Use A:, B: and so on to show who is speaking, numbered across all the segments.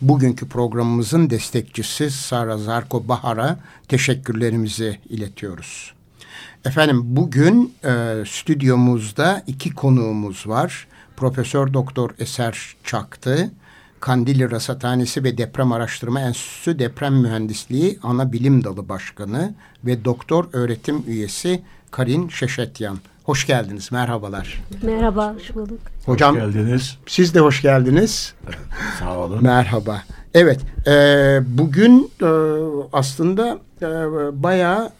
A: Bugünkü programımızın destekçisi Sara Zarko Bahar'a teşekkürlerimizi iletiyoruz. Efendim bugün e, stüdyomuzda iki konuğumuz var. Profesör Doktor Eser Çaktı, Kandilli Rasathanesi ve Deprem Araştırma Enstitüsü Deprem Mühendisliği Ana Bilim Dalı Başkanı ve Doktor Öğretim Üyesi Karin Şeşetyan. Hoş geldiniz, merhabalar.
B: Merhaba, hoş bulduk.
A: Hocam,
C: hoş geldiniz.
A: Siz de hoş geldiniz.
C: Sağ olun.
A: Merhaba. Evet, e, bugün e, aslında e, bayağı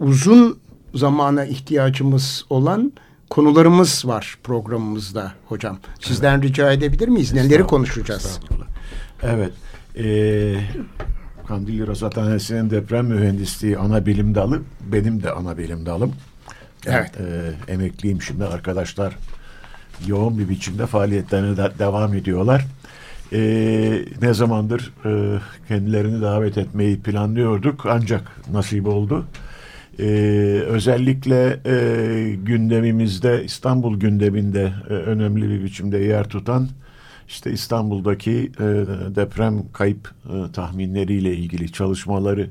A: uzun zamana ihtiyacımız olan konularımız var programımızda hocam. Sizden evet. rica edebilir miyiz? Neleri konuşacağız?
C: Evet. Ee, Kandilli Rasathanesi'nin deprem mühendisliği ana bilim dalı benim de ana bilim dalım.
A: Evet.
C: E, emekliyim şimdi arkadaşlar yoğun bir biçimde faaliyetlerine de devam ediyorlar. E, ne zamandır e, kendilerini davet etmeyi planlıyorduk ancak nasip oldu. E, özellikle e, gündemimizde İstanbul gündeminde e, önemli bir biçimde yer tutan işte İstanbul'daki e, deprem kayıp e, tahminleriyle ilgili çalışmaları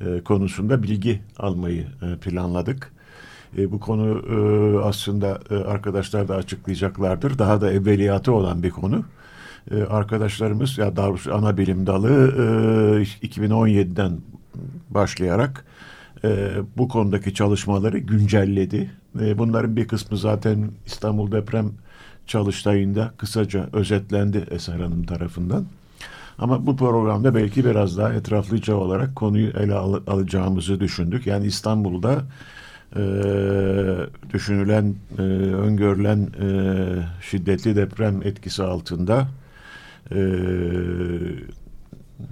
C: e, konusunda bilgi almayı e, planladık. E, bu konu e, aslında e, arkadaşlar da açıklayacaklardır. Daha da evveliyatı olan bir konu. E, arkadaşlarımız ya daha ana bilim dalı e, 2017'den başlayarak e, bu konudaki çalışmaları güncelledi. E, bunların bir kısmı zaten İstanbul deprem çalıştayında kısaca özetlendi Eser Hanım tarafından. Ama bu programda belki biraz daha etraflıca olarak konuyu ele al alacağımızı düşündük. Yani İstanbul'da e, düşünülen, e, öngörülen e, şiddetli deprem etkisi altında e,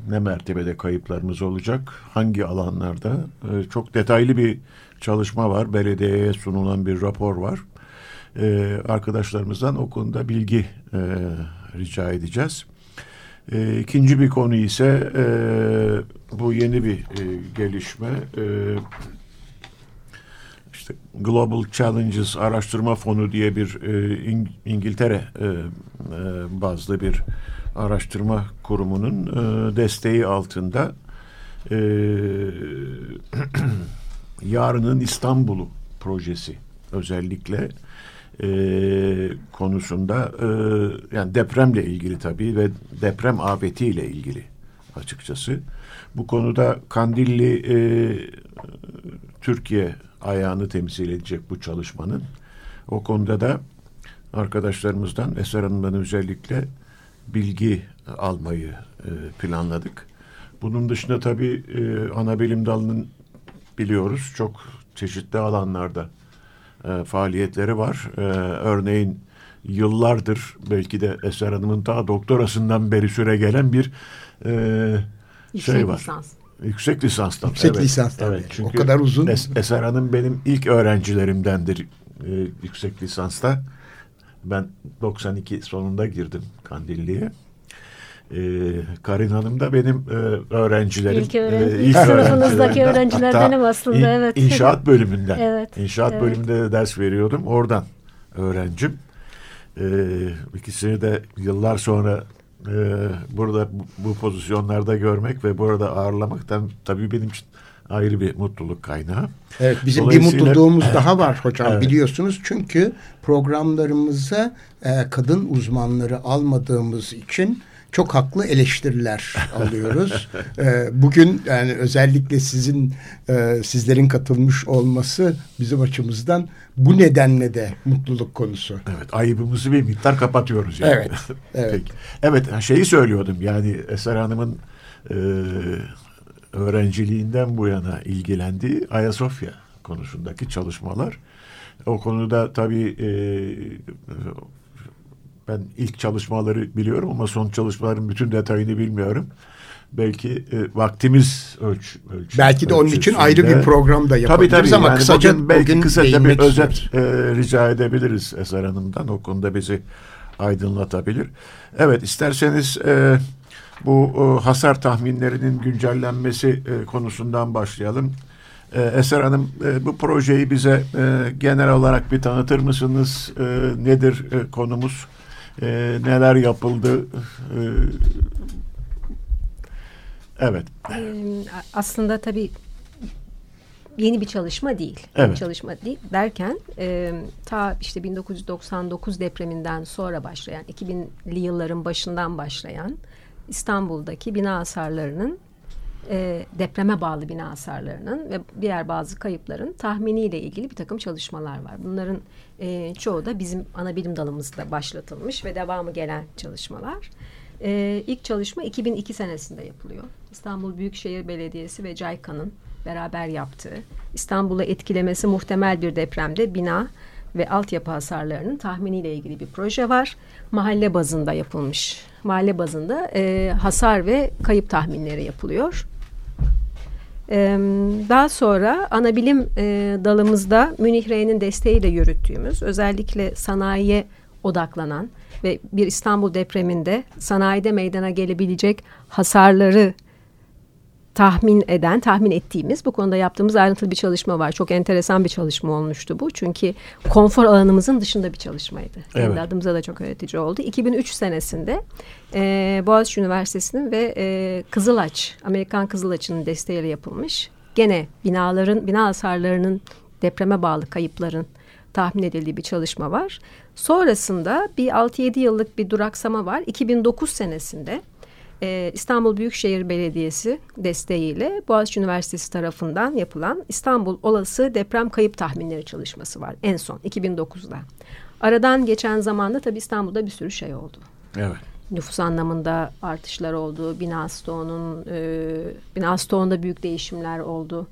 C: ne mertebede kayıplarımız olacak, hangi alanlarda e, çok detaylı bir çalışma var, belediyeye sunulan bir rapor var. E, arkadaşlarımızdan o konuda bilgi e, rica edeceğiz. E, ikinci bir konu ise e, bu yeni bir e, gelişme. E, işte Global Challenges Araştırma Fonu diye bir e, İng İngiltere e, e, bazlı bir araştırma kurumunun e, desteği altında e, yarının İstanbul'u projesi özellikle e, konusunda e, yani depremle ilgili tabii ve deprem afetiyle ilgili açıkçası. Bu konuda Kandilli e, Türkiye ayağını temsil edecek bu çalışmanın. O konuda da arkadaşlarımızdan Eser Hanım'dan özellikle bilgi almayı e, planladık. Bunun dışında tabii e, ana bilim dalının biliyoruz çok çeşitli alanlarda e, faaliyetleri var. E, örneğin yıllardır belki de Eser Hanım'ın daha doktorasından beri süre gelen bir e, şey var. Lisans. Yüksek lisanstan.
A: Yüksek evet, lisanstan. Evet, çünkü o kadar uzun.
C: Es, Eser Hanım benim ilk öğrencilerimdendir e, yüksek lisansta. Ben 92 sonunda girdim Kandilli'ye. Ee, Karin Hanım da benim e, öğrencilerim.
B: İlk, öğrenci, e, ilk sınıfınızdaki öğrencilerdenim aslında. In, evet.
C: İnşaat bölümünden.
B: evet.
C: İnşaat
B: evet.
C: bölümünde de ders veriyordum. Oradan öğrencim. Ee, ikisini de yıllar sonra e, burada bu, bu pozisyonlarda görmek ve burada ağırlamaktan tabii benim için ayrı bir mutluluk kaynağı.
A: Evet bizim bir mutluluğumuz daha var hocam evet. biliyorsunuz. Çünkü programlarımıza e, kadın uzmanları almadığımız için çok haklı eleştiriler alıyoruz. e, bugün yani özellikle sizin e, sizlerin katılmış olması bizim açımızdan bu nedenle de mutluluk konusu.
C: Evet ayıbımızı bir miktar kapatıyoruz yani.
A: Evet. Evet.
C: Peki. Evet şeyi söylüyordum yani Eser Hanım'ın e, öğrenciliğinden bu yana ilgilendiği Ayasofya konusundaki çalışmalar. O konuda tabii e, ben ilk çalışmaları biliyorum ama son çalışmaların bütün detayını bilmiyorum. Belki e, vaktimiz ölç, ölç
A: Belki de onun için ayrı bir program da yapabiliriz
C: tabii, tabii.
A: ama
C: Yani
A: kısaca
C: bugün belki
A: bugün
C: kısaca bir özet
A: istiyoruz.
C: e, rica edebiliriz Eser Hanım'dan. O konuda bizi aydınlatabilir. Evet isterseniz e, bu e, hasar tahminlerinin güncellenmesi e, konusundan başlayalım. E, Eser Hanım e, bu projeyi bize e, genel olarak bir tanıtır mısınız? E, nedir e, konumuz? E, neler yapıldı? E, evet.
B: Ee, aslında tabii yeni bir çalışma değil.
C: Evet.
B: Bir çalışma değil derken e, ta işte 1999 depreminden sonra başlayan 2000'li yılların başından başlayan İstanbul'daki bina hasarlarının e, depreme bağlı bina hasarlarının ve diğer bazı kayıpların tahminiyle ilgili bir takım çalışmalar var. Bunların e, çoğu da bizim ana bilim dalımızda başlatılmış ve devamı gelen çalışmalar. E, ilk çalışma 2002 senesinde yapılıyor. İstanbul Büyükşehir Belediyesi ve JICA'nın beraber yaptığı, İstanbul'u etkilemesi muhtemel bir depremde bina ve altyapı hasarlarının tahminiyle ilgili bir proje var. Mahalle bazında yapılmış. Mahalle bazında e, hasar ve kayıp tahminleri yapılıyor. Daha sonra ana bilim e, dalımızda Münih R'nin desteğiyle yürüttüğümüz özellikle sanayiye odaklanan ve bir İstanbul depreminde sanayide meydana gelebilecek hasarları tahmin eden, tahmin ettiğimiz bu konuda yaptığımız ayrıntılı bir çalışma var. Çok enteresan bir çalışma olmuştu bu. Çünkü konfor alanımızın dışında bir çalışmaydı.
C: Evet.
B: Kendi adımıza da çok öğretici oldu. 2003 senesinde e, Boğaziçi Üniversitesi'nin ve e, Kızılaç, Amerikan Kızılaç'ın desteğiyle yapılmış. Gene binaların, bina hasarlarının depreme bağlı kayıpların tahmin edildiği bir çalışma var. Sonrasında bir 6-7 yıllık bir duraksama var. 2009 senesinde e, İstanbul Büyükşehir Belediyesi desteğiyle Boğaziçi Üniversitesi tarafından yapılan İstanbul Olası Deprem Kayıp Tahminleri çalışması var en son 2009'da. Aradan geçen zamanda tabii İstanbul'da bir sürü şey oldu.
C: Evet.
B: Nüfus anlamında artışlar oldu. Bina stoğunun, e, bina stoğunda büyük değişimler oldu.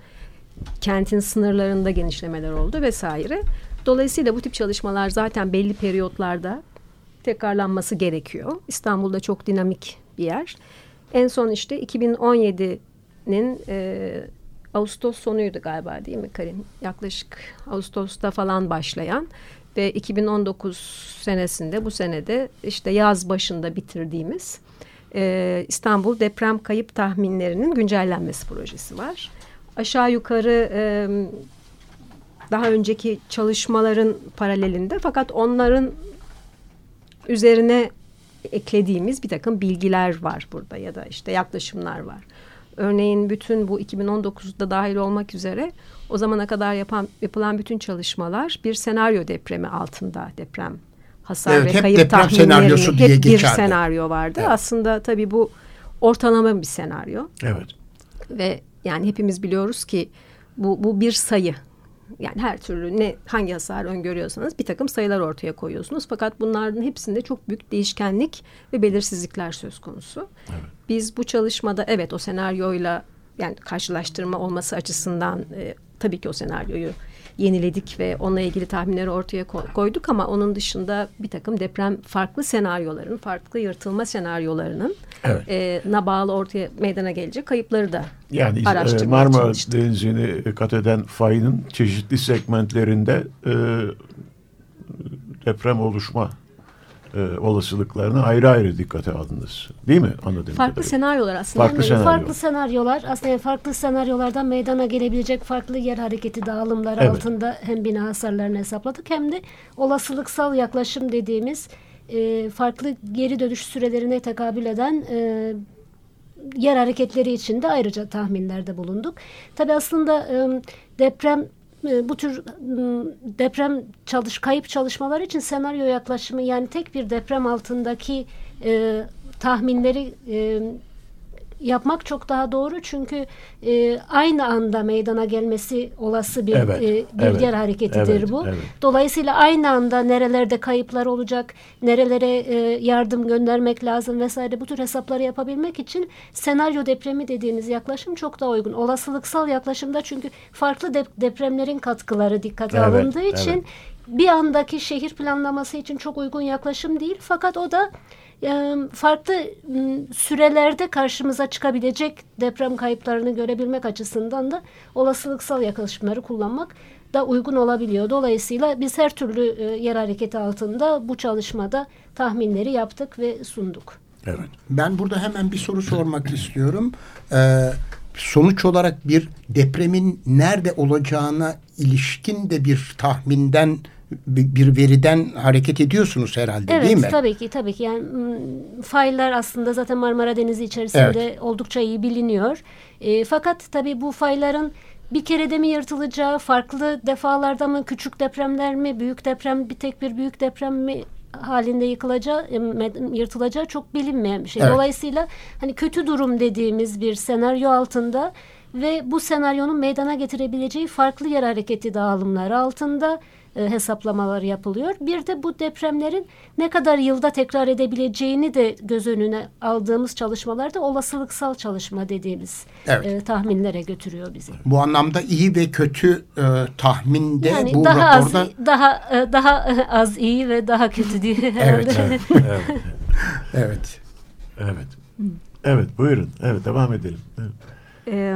B: Kentin sınırlarında genişlemeler oldu vesaire. Dolayısıyla bu tip çalışmalar zaten belli periyotlarda tekrarlanması gerekiyor. İstanbul'da çok dinamik bir yer. En son işte 2017'nin e, Ağustos sonuydu galiba değil mi Karin? Yaklaşık Ağustos'ta falan başlayan ve 2019 senesinde bu senede işte yaz başında bitirdiğimiz e, İstanbul deprem kayıp tahminlerinin güncellenmesi projesi var. Aşağı yukarı e, daha önceki çalışmaların paralelinde fakat onların üzerine eklediğimiz bir takım bilgiler var burada ya da işte yaklaşımlar var. Örneğin bütün bu 2019'da dahil olmak üzere o zamana kadar yapan, yapılan bütün çalışmalar bir senaryo depremi altında deprem hasar
A: Evet,
B: ve
A: hep
B: kayıp
A: deprem
B: tahminlerini
A: senaryosu diye
B: hep bir senaryo vardı.
A: Evet.
B: Aslında tabii bu ortalama bir senaryo
C: Evet.
B: ve yani hepimiz biliyoruz ki bu, bu bir sayı. Yani her türlü ne hangi hasar öngörüyorsanız bir takım sayılar ortaya koyuyorsunuz. Fakat bunların hepsinde çok büyük değişkenlik ve belirsizlikler söz konusu. Biz bu çalışmada evet o senaryoyla yani karşılaştırma olması açısından e, tabii ki o senaryoyu yeniledik ve onunla ilgili tahminleri ortaya ko- koyduk ama onun dışında bir takım deprem farklı senaryoların, farklı yırtılma senaryolarının
C: Evet.
B: e, na bağlı ortaya meydana gelecek kayıpları da
C: Yani e,
B: araştırmaya
C: Marmara
B: çalıştık.
C: Denizi'ni kat eden fayının çeşitli segmentlerinde e, deprem oluşma e, olasılıklarına ayrı ayrı dikkate aldınız. Değil mi? Anladığım
B: Farklı
C: kadarıyla.
B: senaryolar aslında.
C: Farklı senaryo.
B: farklı
D: senaryolar aslında farklı senaryolardan meydana gelebilecek farklı yer hareketi dağılımları
C: Evet.
D: altında hem bina hasarlarını hesapladık hem de olasılıksal yaklaşım dediğimiz e, farklı geri dönüş sürelerine tekabül eden e, yer hareketleri için de ayrıca tahminlerde bulunduk. Tabi aslında e, deprem bu tür m, deprem çalış kayıp çalışmalar için senaryo yaklaşımı yani tek bir deprem altındaki e, tahminleri e, yapmak çok daha doğru çünkü e, aynı anda meydana gelmesi olası bir
C: Evet,
D: e, bir
C: evet,
D: hareketidir
C: evet,
D: bu.
C: evet.
D: Dolayısıyla aynı anda nerelerde kayıplar olacak, nerelere e, yardım göndermek lazım vesaire bu tür hesapları yapabilmek için senaryo depremi dediğimiz yaklaşım çok daha uygun. Olasılıksal yaklaşımda çünkü farklı dep- depremlerin katkıları dikkate
C: Evet,
D: alındığı için
C: evet.
D: bir andaki şehir planlaması için çok uygun yaklaşım değil. Fakat o da farklı m, sürelerde karşımıza çıkabilecek deprem kayıplarını görebilmek açısından da olasılıksal yaklaşımları kullanmak da uygun olabiliyor. Dolayısıyla biz her türlü e, yer hareketi altında bu çalışmada tahminleri yaptık ve sunduk.
C: Evet.
A: Ben burada hemen bir soru sormak istiyorum. Ee, sonuç olarak bir depremin nerede olacağına ilişkin de bir tahminden bir veriden hareket ediyorsunuz herhalde
D: Evet
A: değil mi?
D: tabii ki tabii ki yani faylar aslında zaten Marmara Denizi içerisinde oldukça iyi biliniyor. E, fakat tabii bu fayların bir kerede mi yırtılacağı, farklı defalarda mı, küçük depremler mi, büyük deprem, bir tek bir büyük deprem mi halinde yıkılacağı, yırtılacağı çok bilinmeyen bir şey.
A: Evet.
D: Dolayısıyla hani kötü durum dediğimiz bir senaryo altında ve bu senaryonun meydana getirebileceği farklı yer hareketi dağılımları altında e, hesaplamalar yapılıyor. Bir de bu depremlerin ne kadar yılda tekrar edebileceğini de göz önüne aldığımız çalışmalarda olasılıksal çalışma dediğimiz
A: Evet.
D: e, tahminlere götürüyor bizi.
A: Bu anlamda iyi ve kötü e, tahminde
D: Yani
A: bu
D: daha
A: raporda
D: az daha e, daha az iyi ve daha kötü diye herhalde.
C: Evet. evet.
A: evet.
C: Evet. Evet buyurun. Evet devam edelim. Evet.
B: Ee,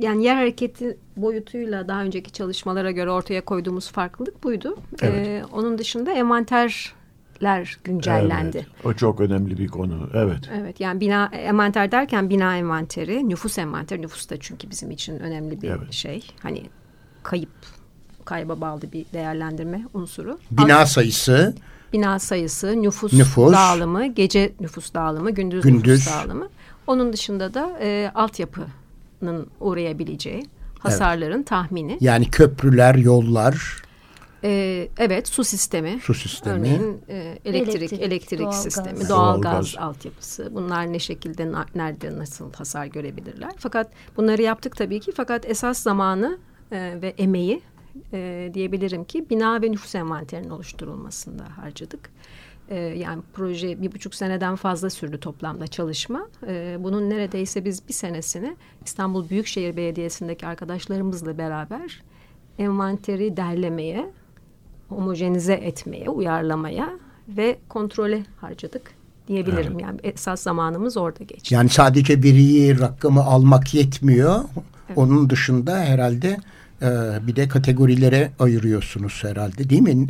B: yani yer hareketi boyutuyla daha önceki çalışmalara göre ortaya koyduğumuz farklılık buydu.
C: Evet.
B: Ee, onun dışında envanterler güncellendi.
C: Evet, O çok önemli bir konu. Evet.
B: Evet yani bina envanter derken bina envanteri, nüfus envanteri. Nüfus da çünkü bizim için önemli bir
C: Evet.
B: şey. Hani kayıp, kayba bağlı bir değerlendirme unsuru.
A: Bina sayısı,
B: Bina sayısı, nüfus,
A: Nüfus.
B: dağılımı, gece nüfus dağılımı, gündüz,
A: Gündüz.
B: nüfus dağılımı. Onun dışında da e, altyapının uğrayabileceği hasarların tahmini.
A: yani köprüler, yollar,
B: E, evet su sistemi.
A: su sistemi.
B: Örneğin e, elektrik, elektrik,
D: Elektrik, doğalgaz.
B: sistemi,
C: Doğalgaz.
B: doğalgaz altyapısı. Bunlar ne şekilde, na- nerede, nasıl hasar görebilirler. Fakat bunları yaptık tabii ki. Fakat esas zamanı e, ve emeği e, diyebilirim ki bina ve nüfus envanterinin oluşturulmasında harcadık. E, yani proje bir buçuk seneden fazla sürdü toplamda çalışma. E, bunun neredeyse biz bir senesini İstanbul Büyükşehir Belediyesi'ndeki arkadaşlarımızla beraber envanteri derlemeye, homojenize etmeye, uyarlamaya ve kontrole harcadık diyebilirim. Yani esas zamanımız orada geçti.
A: Yani sadece veriyi, rakamı almak yetmiyor. Onun dışında herhalde e, bir de kategorilere ayırıyorsunuz herhalde değil mi?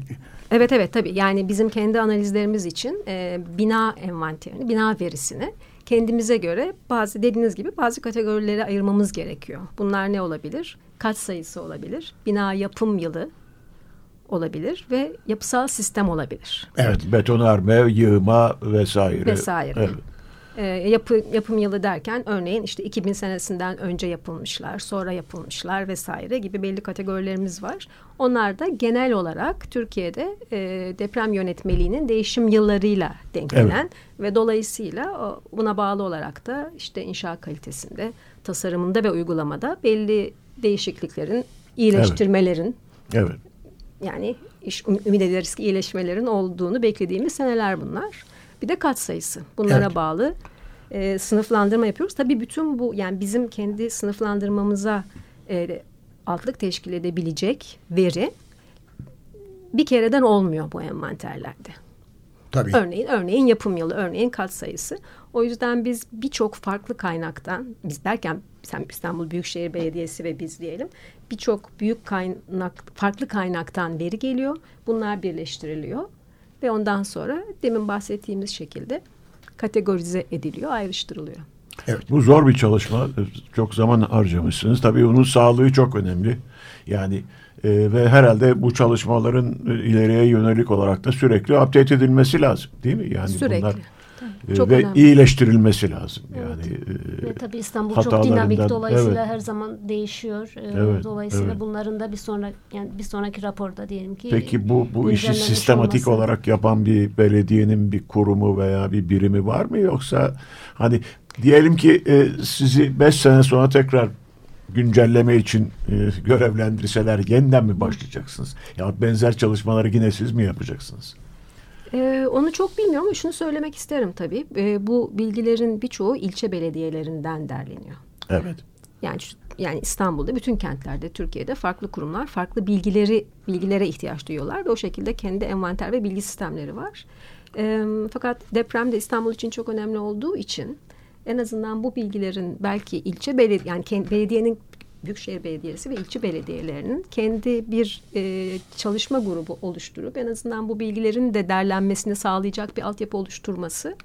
B: Evet evet tabii yani bizim kendi analizlerimiz için e, bina envanterini, bina verisini kendimize göre bazı dediğiniz gibi bazı kategorilere ayırmamız gerekiyor. Bunlar ne olabilir? Kat sayısı olabilir, bina yapım yılı olabilir ve yapısal sistem olabilir.
A: Evet.
C: Betonarme, yığma vesaire.
B: Vesaire.
C: Evet.
B: E, yapı, yapım yılı derken örneğin işte 2000 senesinden önce yapılmışlar, sonra yapılmışlar vesaire gibi belli kategorilerimiz var. Onlar da genel olarak Türkiye'de e, deprem yönetmeliğinin değişim yıllarıyla denk
C: Evet.
B: gelen ve dolayısıyla buna bağlı olarak da işte inşaat kalitesinde, tasarımında ve uygulamada belli değişikliklerin, iyileştirmelerin
C: Evet.
B: yani iş, ümit ederiz ki iyileşmelerin olduğunu beklediğimiz seneler bunlar. Bir de kat sayısı. Bunlara
A: Evet.
B: bağlı e, sınıflandırma yapıyoruz. Tabii bütün bu yani bizim kendi sınıflandırmamıza e, altlık teşkil edebilecek veri bir kereden olmuyor bu envanterlerde.
A: Tabii.
B: Örneğin örneğin yapım yılı, örneğin kat sayısı. O yüzden biz birçok farklı kaynaktan, biz derken sen İstanbul Büyükşehir Belediyesi ve biz diyelim, birçok büyük kaynak, farklı kaynaktan veri geliyor. Bunlar birleştiriliyor ve ondan sonra demin bahsettiğimiz şekilde kategorize ediliyor, ayrıştırılıyor.
C: Bu zor bir çalışma. Çok zaman harcamışsınız. Tabii onun sağlığı çok önemli. Yani e, ve herhalde bu çalışmaların ileriye yönelik olarak da sürekli update edilmesi lazım. Değil mi? Yani
B: Sürekli.
C: bunlar e,
B: Çok
C: ve
B: önemli.
C: iyileştirilmesi lazım.
D: Evet.
C: Yani e,
D: Ve tabii İstanbul çok dinamik dolayısıyla
C: evet.
D: her zaman değişiyor. Ee,
C: Evet,
D: dolayısıyla
C: evet.
D: bunların da bir sonra yani bir sonraki raporda diyelim ki
C: Peki bu bu işi sistematik
D: olması.
C: olarak yapan bir belediyenin bir kurumu veya bir birimi var mı yoksa hani diyelim ki e, sizi beş sene sonra tekrar güncelleme için e, görevlendirseler yeniden mi başlayacaksınız? Ya benzer çalışmaları yine siz mi yapacaksınız?
B: Ee, onu çok bilmiyorum ama şunu söylemek isterim tabii. Ee, bu bilgilerin birçoğu ilçe belediyelerinden derleniyor.
C: Evet.
B: Yani yani İstanbul'da bütün kentlerde Türkiye'de farklı kurumlar farklı bilgileri bilgilere ihtiyaç duyuyorlar ve o şekilde kendi envanter ve bilgi sistemleri var. Ee, fakat deprem de İstanbul için çok önemli olduğu için en azından bu bilgilerin belki ilçe belediye yani kendi, belediyenin Büyükşehir Belediyesi ve ilçe belediyelerinin kendi bir e, çalışma grubu oluşturup en azından bu bilgilerin de derlenmesini sağlayacak bir altyapı oluşturması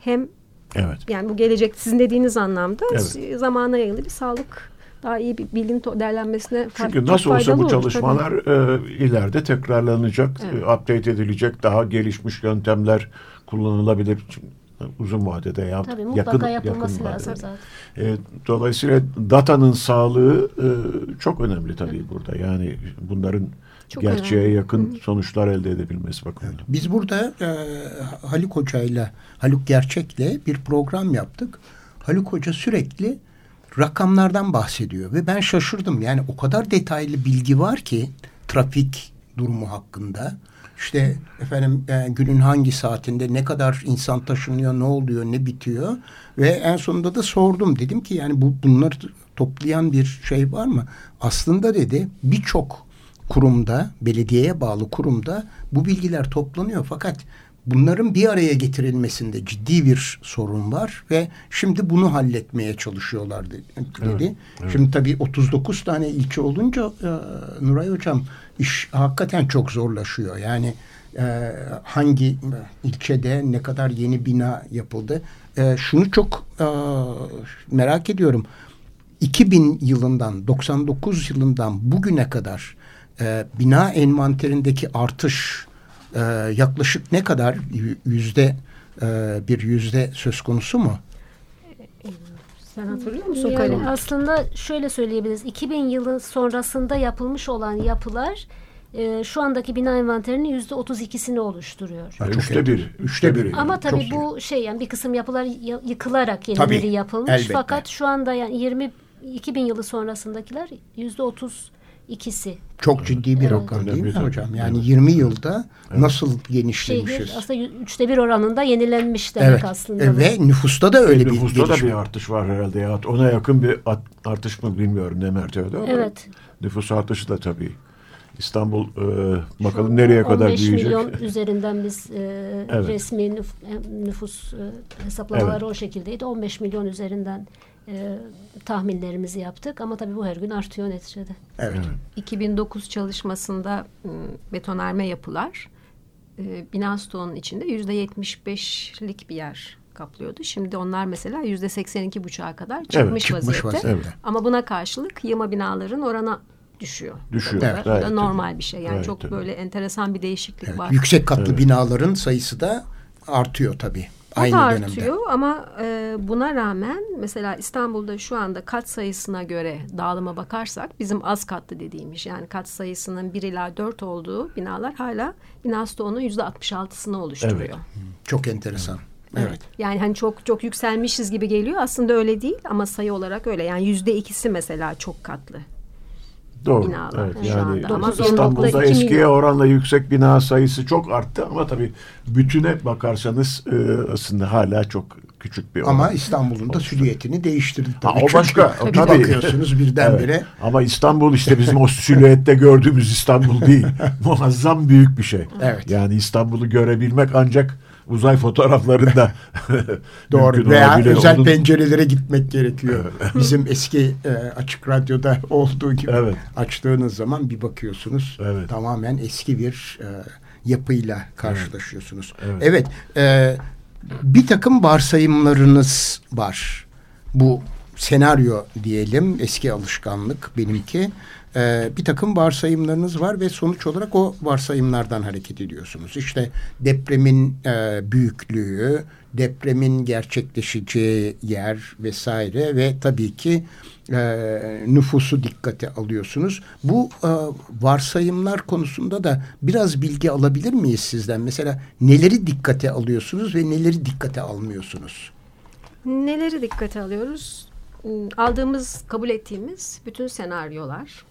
B: hem
C: Evet.
B: yani bu gelecek sizin dediğiniz anlamda
C: Evet.
B: zamana yayılı bir sağlık daha iyi bir to- derlenmesine
C: Çünkü nasıl olsa bu
B: olur,
C: çalışmalar e, ileride tekrarlanacak,
B: Evet.
C: e, update edilecek, daha gelişmiş yöntemler kullanılabilir Çünkü uzun vadede ya
D: tabii mutlaka
C: yakın,
D: yapılması
C: yakın
D: lazım
C: vadede.
D: zaten.
C: E, dolayısıyla datanın sağlığı e, çok önemli tabii burada. Yani bunların
B: Çok
C: gerçeğe
B: önemli.
C: yakın sonuçlar elde edebilmesi bakımından.
A: Biz burada e, Haluk Hoca'yla, Haluk Gerçek'le bir program yaptık. Haluk Hoca sürekli rakamlardan bahsediyor ve ben şaşırdım. Yani o kadar detaylı bilgi var ki trafik durumu hakkında. İşte efendim e, günün hangi saatinde ne kadar insan taşınıyor, ne oluyor, ne bitiyor ve en sonunda da sordum. Dedim ki yani bu bunları toplayan bir şey var mı? Aslında dedi birçok kurumda, belediyeye bağlı kurumda bu bilgiler toplanıyor. Fakat bunların bir araya getirilmesinde ciddi bir sorun var ve şimdi bunu halletmeye çalışıyorlar de- dedi. Şimdi tabii 39 tane ilçe olunca e, Nuray Hocam iş hakikaten çok zorlaşıyor. Yani e, hangi ilçede ne kadar yeni bina yapıldı? E, şunu çok e, merak ediyorum. 2000 yılından 99 yılından bugüne kadar e, bina envanterindeki artış e, yaklaşık ne kadar yüzde e, bir yüzde söz konusu mu?
B: Sen hatırlıyor musun
D: Yani
B: Karim?
D: aslında şöyle söyleyebiliriz. 2000 yılı sonrasında yapılmış olan yapılar e, şu andaki bina envanterinin yüzde 32'sini oluşturuyor.
A: Ha, çok
C: üçte
A: iyi.
C: bir. Üçte biri.
D: Ama tabii
A: Çok
D: bu şey yani bir kısım yapılar ya- yıkılarak yenileri
A: Tabii,
D: yapılmış.
A: elbette.
D: Fakat şu anda yani 20 2000 yılı sonrasındakiler yüzde 32'si.
A: Çok ciddi bir
D: Evet.
A: rakam değil mi hocam? Yani 20 yılda nasıl
D: Şehir
A: genişlemişiz?
D: aslında yü- üçte bir oranında yenilenmiş demek
A: Evet.
D: aslında.
A: E, ve nüfusta da öyle bir
C: Nüfusta da bir artış var herhalde ya. Ona yakın bir artış mı bilmiyorum ne mertebede ama
D: Evet.
C: nüfus artışı da tabii. İstanbul e, bakalım nereye kadar
D: 15
C: büyüyecek.
D: milyon üzerinden biz e,
C: Evet.
D: resmi nüf- e, nüfus e, hesaplamaları o şekildeydi. 15 milyon üzerinden e, tahminlerimizi yaptık ama tabii bu her gün artıyor neticede.
A: Evet.
B: 2009 çalışmasında m, betonarme yapılar e, bina stoğunun içinde yüzde 75'lik bir yer kaplıyordu. Şimdi onlar mesela yüzde 82 buçuğa kadar çıkmış,
A: çıkmış
B: vaziyette.
A: vaziyette.
B: Ama buna karşılık yığma binaların oranı düşüyor.
C: Düşüyor.
B: Bu da-
C: Evet.
B: bu da normal bir şey. Yani
C: Gayet
B: çok
C: tabii.
B: böyle enteresan bir değişiklik
A: Evet.
B: var.
A: Yüksek katlı binaların sayısı da artıyor tabii.
B: O
A: Aynı
B: da
A: dönemde.
B: artıyor ama e, buna rağmen mesela İstanbul'da şu anda kat sayısına göre dağılıma bakarsak bizim az katlı dediğimiz yani kat sayısının 1 ila 4 olduğu binalar hala bina stoğunun %66'sını oluşturuyor.
A: Çok enteresan. Evet.
B: Yani hani çok çok yükselmişiz gibi geliyor aslında öyle değil ama sayı olarak öyle yani yüzde ikisi mesela çok katlı.
C: Doğru.
B: binalar
C: Evet,
B: şu
C: yani
B: anda. Ama
C: İstanbul'da
B: 1.2
C: eskiye
B: milyon.
C: oranla yüksek bina sayısı çok arttı ama tabii bütüne bakarsanız e, aslında hala çok küçük bir oran.
A: Ama İstanbul'un da silüetini değiştirdi tabii.
C: Ha, o
A: Çünkü
C: başka.
A: Bir
C: Tabii.
A: bakıyorsunuz birdenbire.
C: Evet. Ama İstanbul işte bizim o silüette gördüğümüz İstanbul değil. Muazzam büyük bir şey.
A: Evet.
C: Yani İstanbul'u görebilmek ancak uzay fotoğraflarında
A: Doğru. Veya
C: olabilir.
A: özel
C: Onun-
A: pencerelere gitmek gerekiyor. Bizim eski e, açık radyoda olduğu gibi
C: Evet.
A: açtığınız zaman bir bakıyorsunuz
C: Evet.
A: tamamen eski bir e, yapıyla karşılaşıyorsunuz.
C: Evet.
A: Evet. e, bir takım varsayımlarınız var. Bu senaryo diyelim eski alışkanlık benimki e, bir takım varsayımlarınız var ve sonuç olarak o varsayımlardan hareket ediyorsunuz. İşte depremin e, büyüklüğü, depremin gerçekleşeceği yer vesaire ve tabii ki e, nüfusu dikkate alıyorsunuz. Bu e, varsayımlar konusunda da biraz bilgi alabilir miyiz sizden? Mesela neleri dikkate alıyorsunuz ve neleri dikkate almıyorsunuz?
B: Neleri dikkate alıyoruz? Hmm, aldığımız, kabul ettiğimiz bütün senaryolar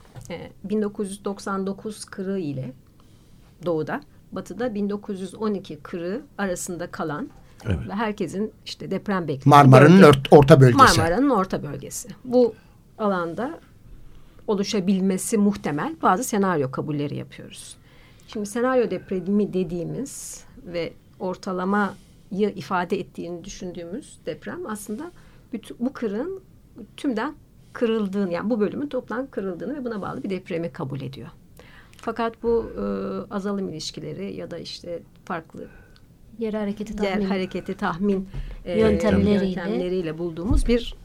B: 1999 e, kırığı ile doğuda, batıda 1912 kırığı arasında kalan evet. ve herkesin işte deprem beklediği
A: Marmara'nın orta bölgesi.
B: Marmara'nın orta bölgesi. Bu alanda oluşabilmesi muhtemel bazı senaryo kabulleri yapıyoruz. Şimdi senaryo depremi dediğimiz ve ortalamayı ifade ettiğini düşündüğümüz deprem aslında bütün, bu kırın tümden kırıldığını yani bu bölümün toplam kırıldığını ve buna bağlı bir depremi kabul ediyor. Fakat bu e, azalım ilişkileri ya da işte farklı
D: yer hareketi tahmin,
B: yer hareketi tahmin
D: e, yöntemleriyle.
B: yöntemleriyle bulduğumuz bir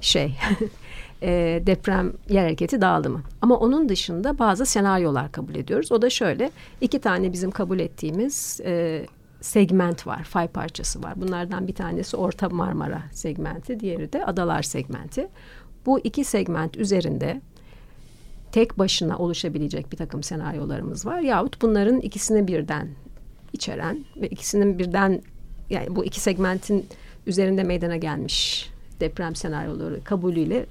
B: şey e, deprem yer hareketi dağılımı. Ama onun dışında bazı senaryolar kabul ediyoruz. O da şöyle iki tane bizim kabul ettiğimiz e, segment var, fay parçası var. Bunlardan bir tanesi Orta Marmara segmenti, diğeri de Adalar segmenti. Bu iki segment üzerinde tek başına oluşabilecek bir takım senaryolarımız var. Yahut bunların ikisini birden içeren ve ikisinin birden yani bu iki segmentin üzerinde meydana gelmiş deprem senaryoları kabulüyle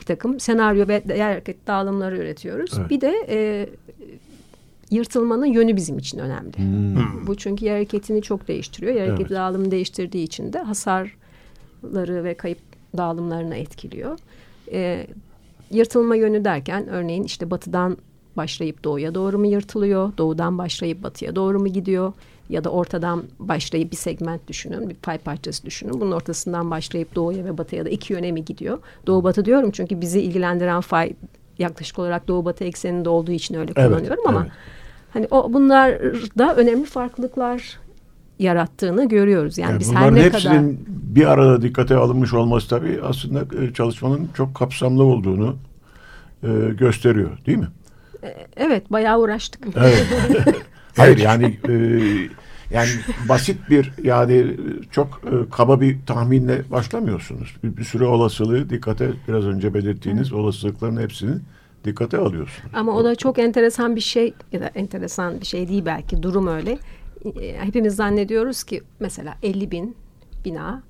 B: bir takım senaryo ve hareket dağılımları üretiyoruz. Evet. Bir de e, yırtılmanın yönü bizim için önemli. Hmm. Bu çünkü yer hareketini çok değiştiriyor. Yer hareketi evet. dağılımını değiştirdiği için de hasarları ve kayıp dağılımlarına etkiliyor. E, yırtılma yönü derken örneğin işte batıdan başlayıp doğuya doğru mu yırtılıyor? Doğudan başlayıp batıya doğru mu gidiyor? Ya da ortadan başlayıp bir segment düşünün, bir pay parçası düşünün. Bunun ortasından başlayıp doğuya ve batıya da iki yöne mi gidiyor? Doğu batı diyorum çünkü bizi ilgilendiren fay yaklaşık olarak doğu batı ekseninde olduğu için öyle kullanıyorum evet, ama evet. hani o bunlar da önemli farklılıklar yarattığını görüyoruz. Yani, yani biz her ne kadar
C: bir arada dikkate alınmış olması tabii aslında e, çalışmanın çok kapsamlı olduğunu e, gösteriyor, değil mi?
B: E, evet, bayağı uğraştık.
C: Evet. Hayır yani e, yani basit bir yani çok e, kaba bir tahminle başlamıyorsunuz. Bir, bir sürü olasılığı dikkate biraz önce belirttiğiniz Hı. olasılıkların hepsini dikkate alıyorsunuz.
B: Ama o da çok enteresan bir şey ya da enteresan bir şey değil belki durum öyle. E, hepimiz zannediyoruz ki mesela 50 bin bina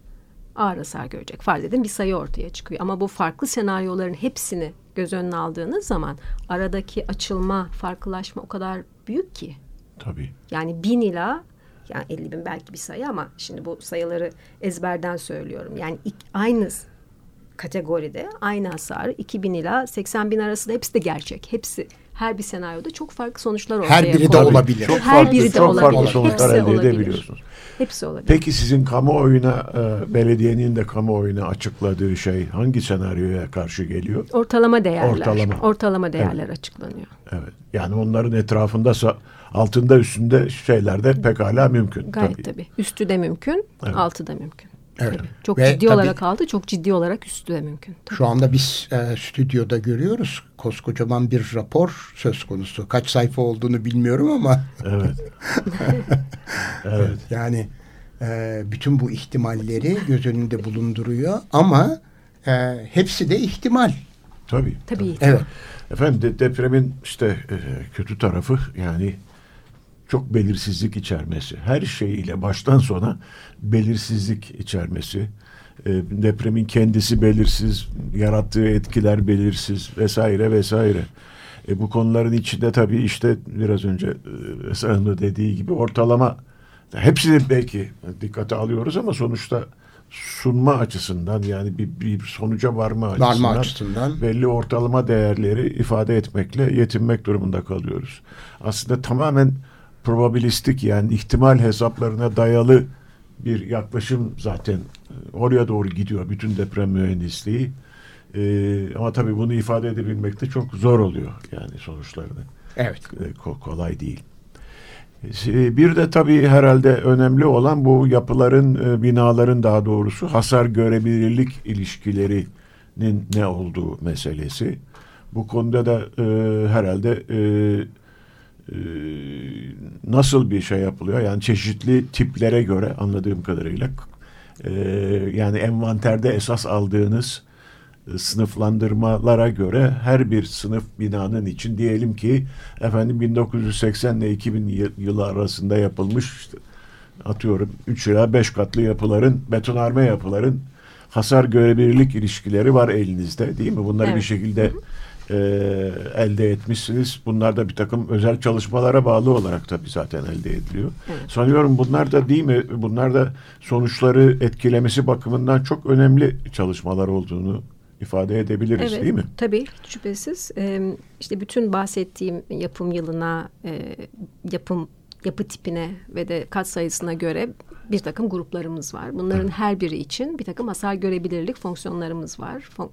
B: ağır hasar görecek. Farz edin bir sayı ortaya çıkıyor. Ama bu farklı senaryoların hepsini göz önüne aldığınız zaman aradaki açılma, farklılaşma o kadar büyük ki.
C: Tabii.
B: Yani bin ila yani 50 bin belki bir sayı ama şimdi bu sayıları ezberden söylüyorum. Yani aynı kategoride aynı hasarı 2000 ila 80 bin arasında hepsi de gerçek. Hepsi her bir senaryoda çok farklı sonuçlar ortaya
A: Her biri de olabilir.
C: Çok her farklı, biri de çok olabilir. farklı sonuçlar Hepsi elde olabilir. edebiliyorsunuz.
B: Hepsi olabilir.
C: Peki sizin kamuoyuna, e, belediyenin de kamuoyuna açıkladığı şey hangi senaryoya karşı geliyor?
B: Ortalama değerler. Ortalama. Ortalama değerler evet. açıklanıyor.
C: Evet. Yani onların etrafında altında üstünde şeyler de pekala mümkün.
B: Gayet tabii. tabii. Üstü de mümkün, evet. altı da mümkün. Evet. Tabii. Çok Ve ciddi tabii, olarak aldı, çok ciddi olarak üstü de mümkün.
A: Tabii. Şu anda biz e, stüdyoda görüyoruz. Koskocaman bir rapor söz konusu. Kaç sayfa olduğunu bilmiyorum ama.
C: Evet.
A: evet. Yani e, bütün bu ihtimalleri göz önünde bulunduruyor ama e, hepsi de ihtimal.
C: Tabii.
B: Tabii.
A: Evet.
C: Efendim de, depremin işte e, kötü tarafı yani çok belirsizlik içermesi. Her şeyiyle baştan sona belirsizlik içermesi. E, depremin kendisi belirsiz, yarattığı etkiler belirsiz vesaire vesaire. E, bu konuların içinde tabii işte biraz önce e, Esra'nın dediği gibi ortalama hepsini belki dikkate alıyoruz ama sonuçta sunma açısından yani bir, bir sonuca varma açısından, varma açısından belli ortalama değerleri ifade etmekle yetinmek durumunda kalıyoruz. Aslında tamamen probabilistik yani ihtimal hesaplarına dayalı bir yaklaşım zaten e, oraya doğru gidiyor bütün deprem mühendisliği. Ee, ama tabii bunu ifade edebilmek de çok zor oluyor yani sonuçlarını.
A: Evet.
C: Ee, kolay değil. Ee, bir de tabii herhalde önemli olan bu yapıların, e, binaların daha doğrusu hasar görebilirlik ilişkileri nin ne olduğu meselesi. Bu konuda da e, herhalde e, e, nasıl bir şey yapılıyor? Yani çeşitli tiplere göre anladığım kadarıyla e, yani envanterde esas aldığınız e, sınıflandırmalara göre her bir sınıf binanın için diyelim ki efendim 1980 ile 2000 yılı arasında yapılmış işte, atıyorum 3 ila 5 katlı yapıların betonarme yapıların hasar görebilirlik ilişkileri var elinizde değil mi? Bunları evet. bir şekilde e, elde etmişsiniz. Bunlar da bir takım özel çalışmalara bağlı olarak tabii zaten elde ediliyor. Evet. Sanıyorum bunlar da değil mi? Bunlar da sonuçları etkilemesi bakımından çok önemli çalışmalar olduğunu ifade edebiliriz
B: evet,
C: değil mi?
B: Tabii şüphesiz. Ee, işte bütün bahsettiğim yapım yılına, e, yapım yapı tipine ve de kat sayısına göre bir takım gruplarımız var. Bunların evet. her biri için bir takım hasar görebilirlik fonksiyonlarımız var. Fon,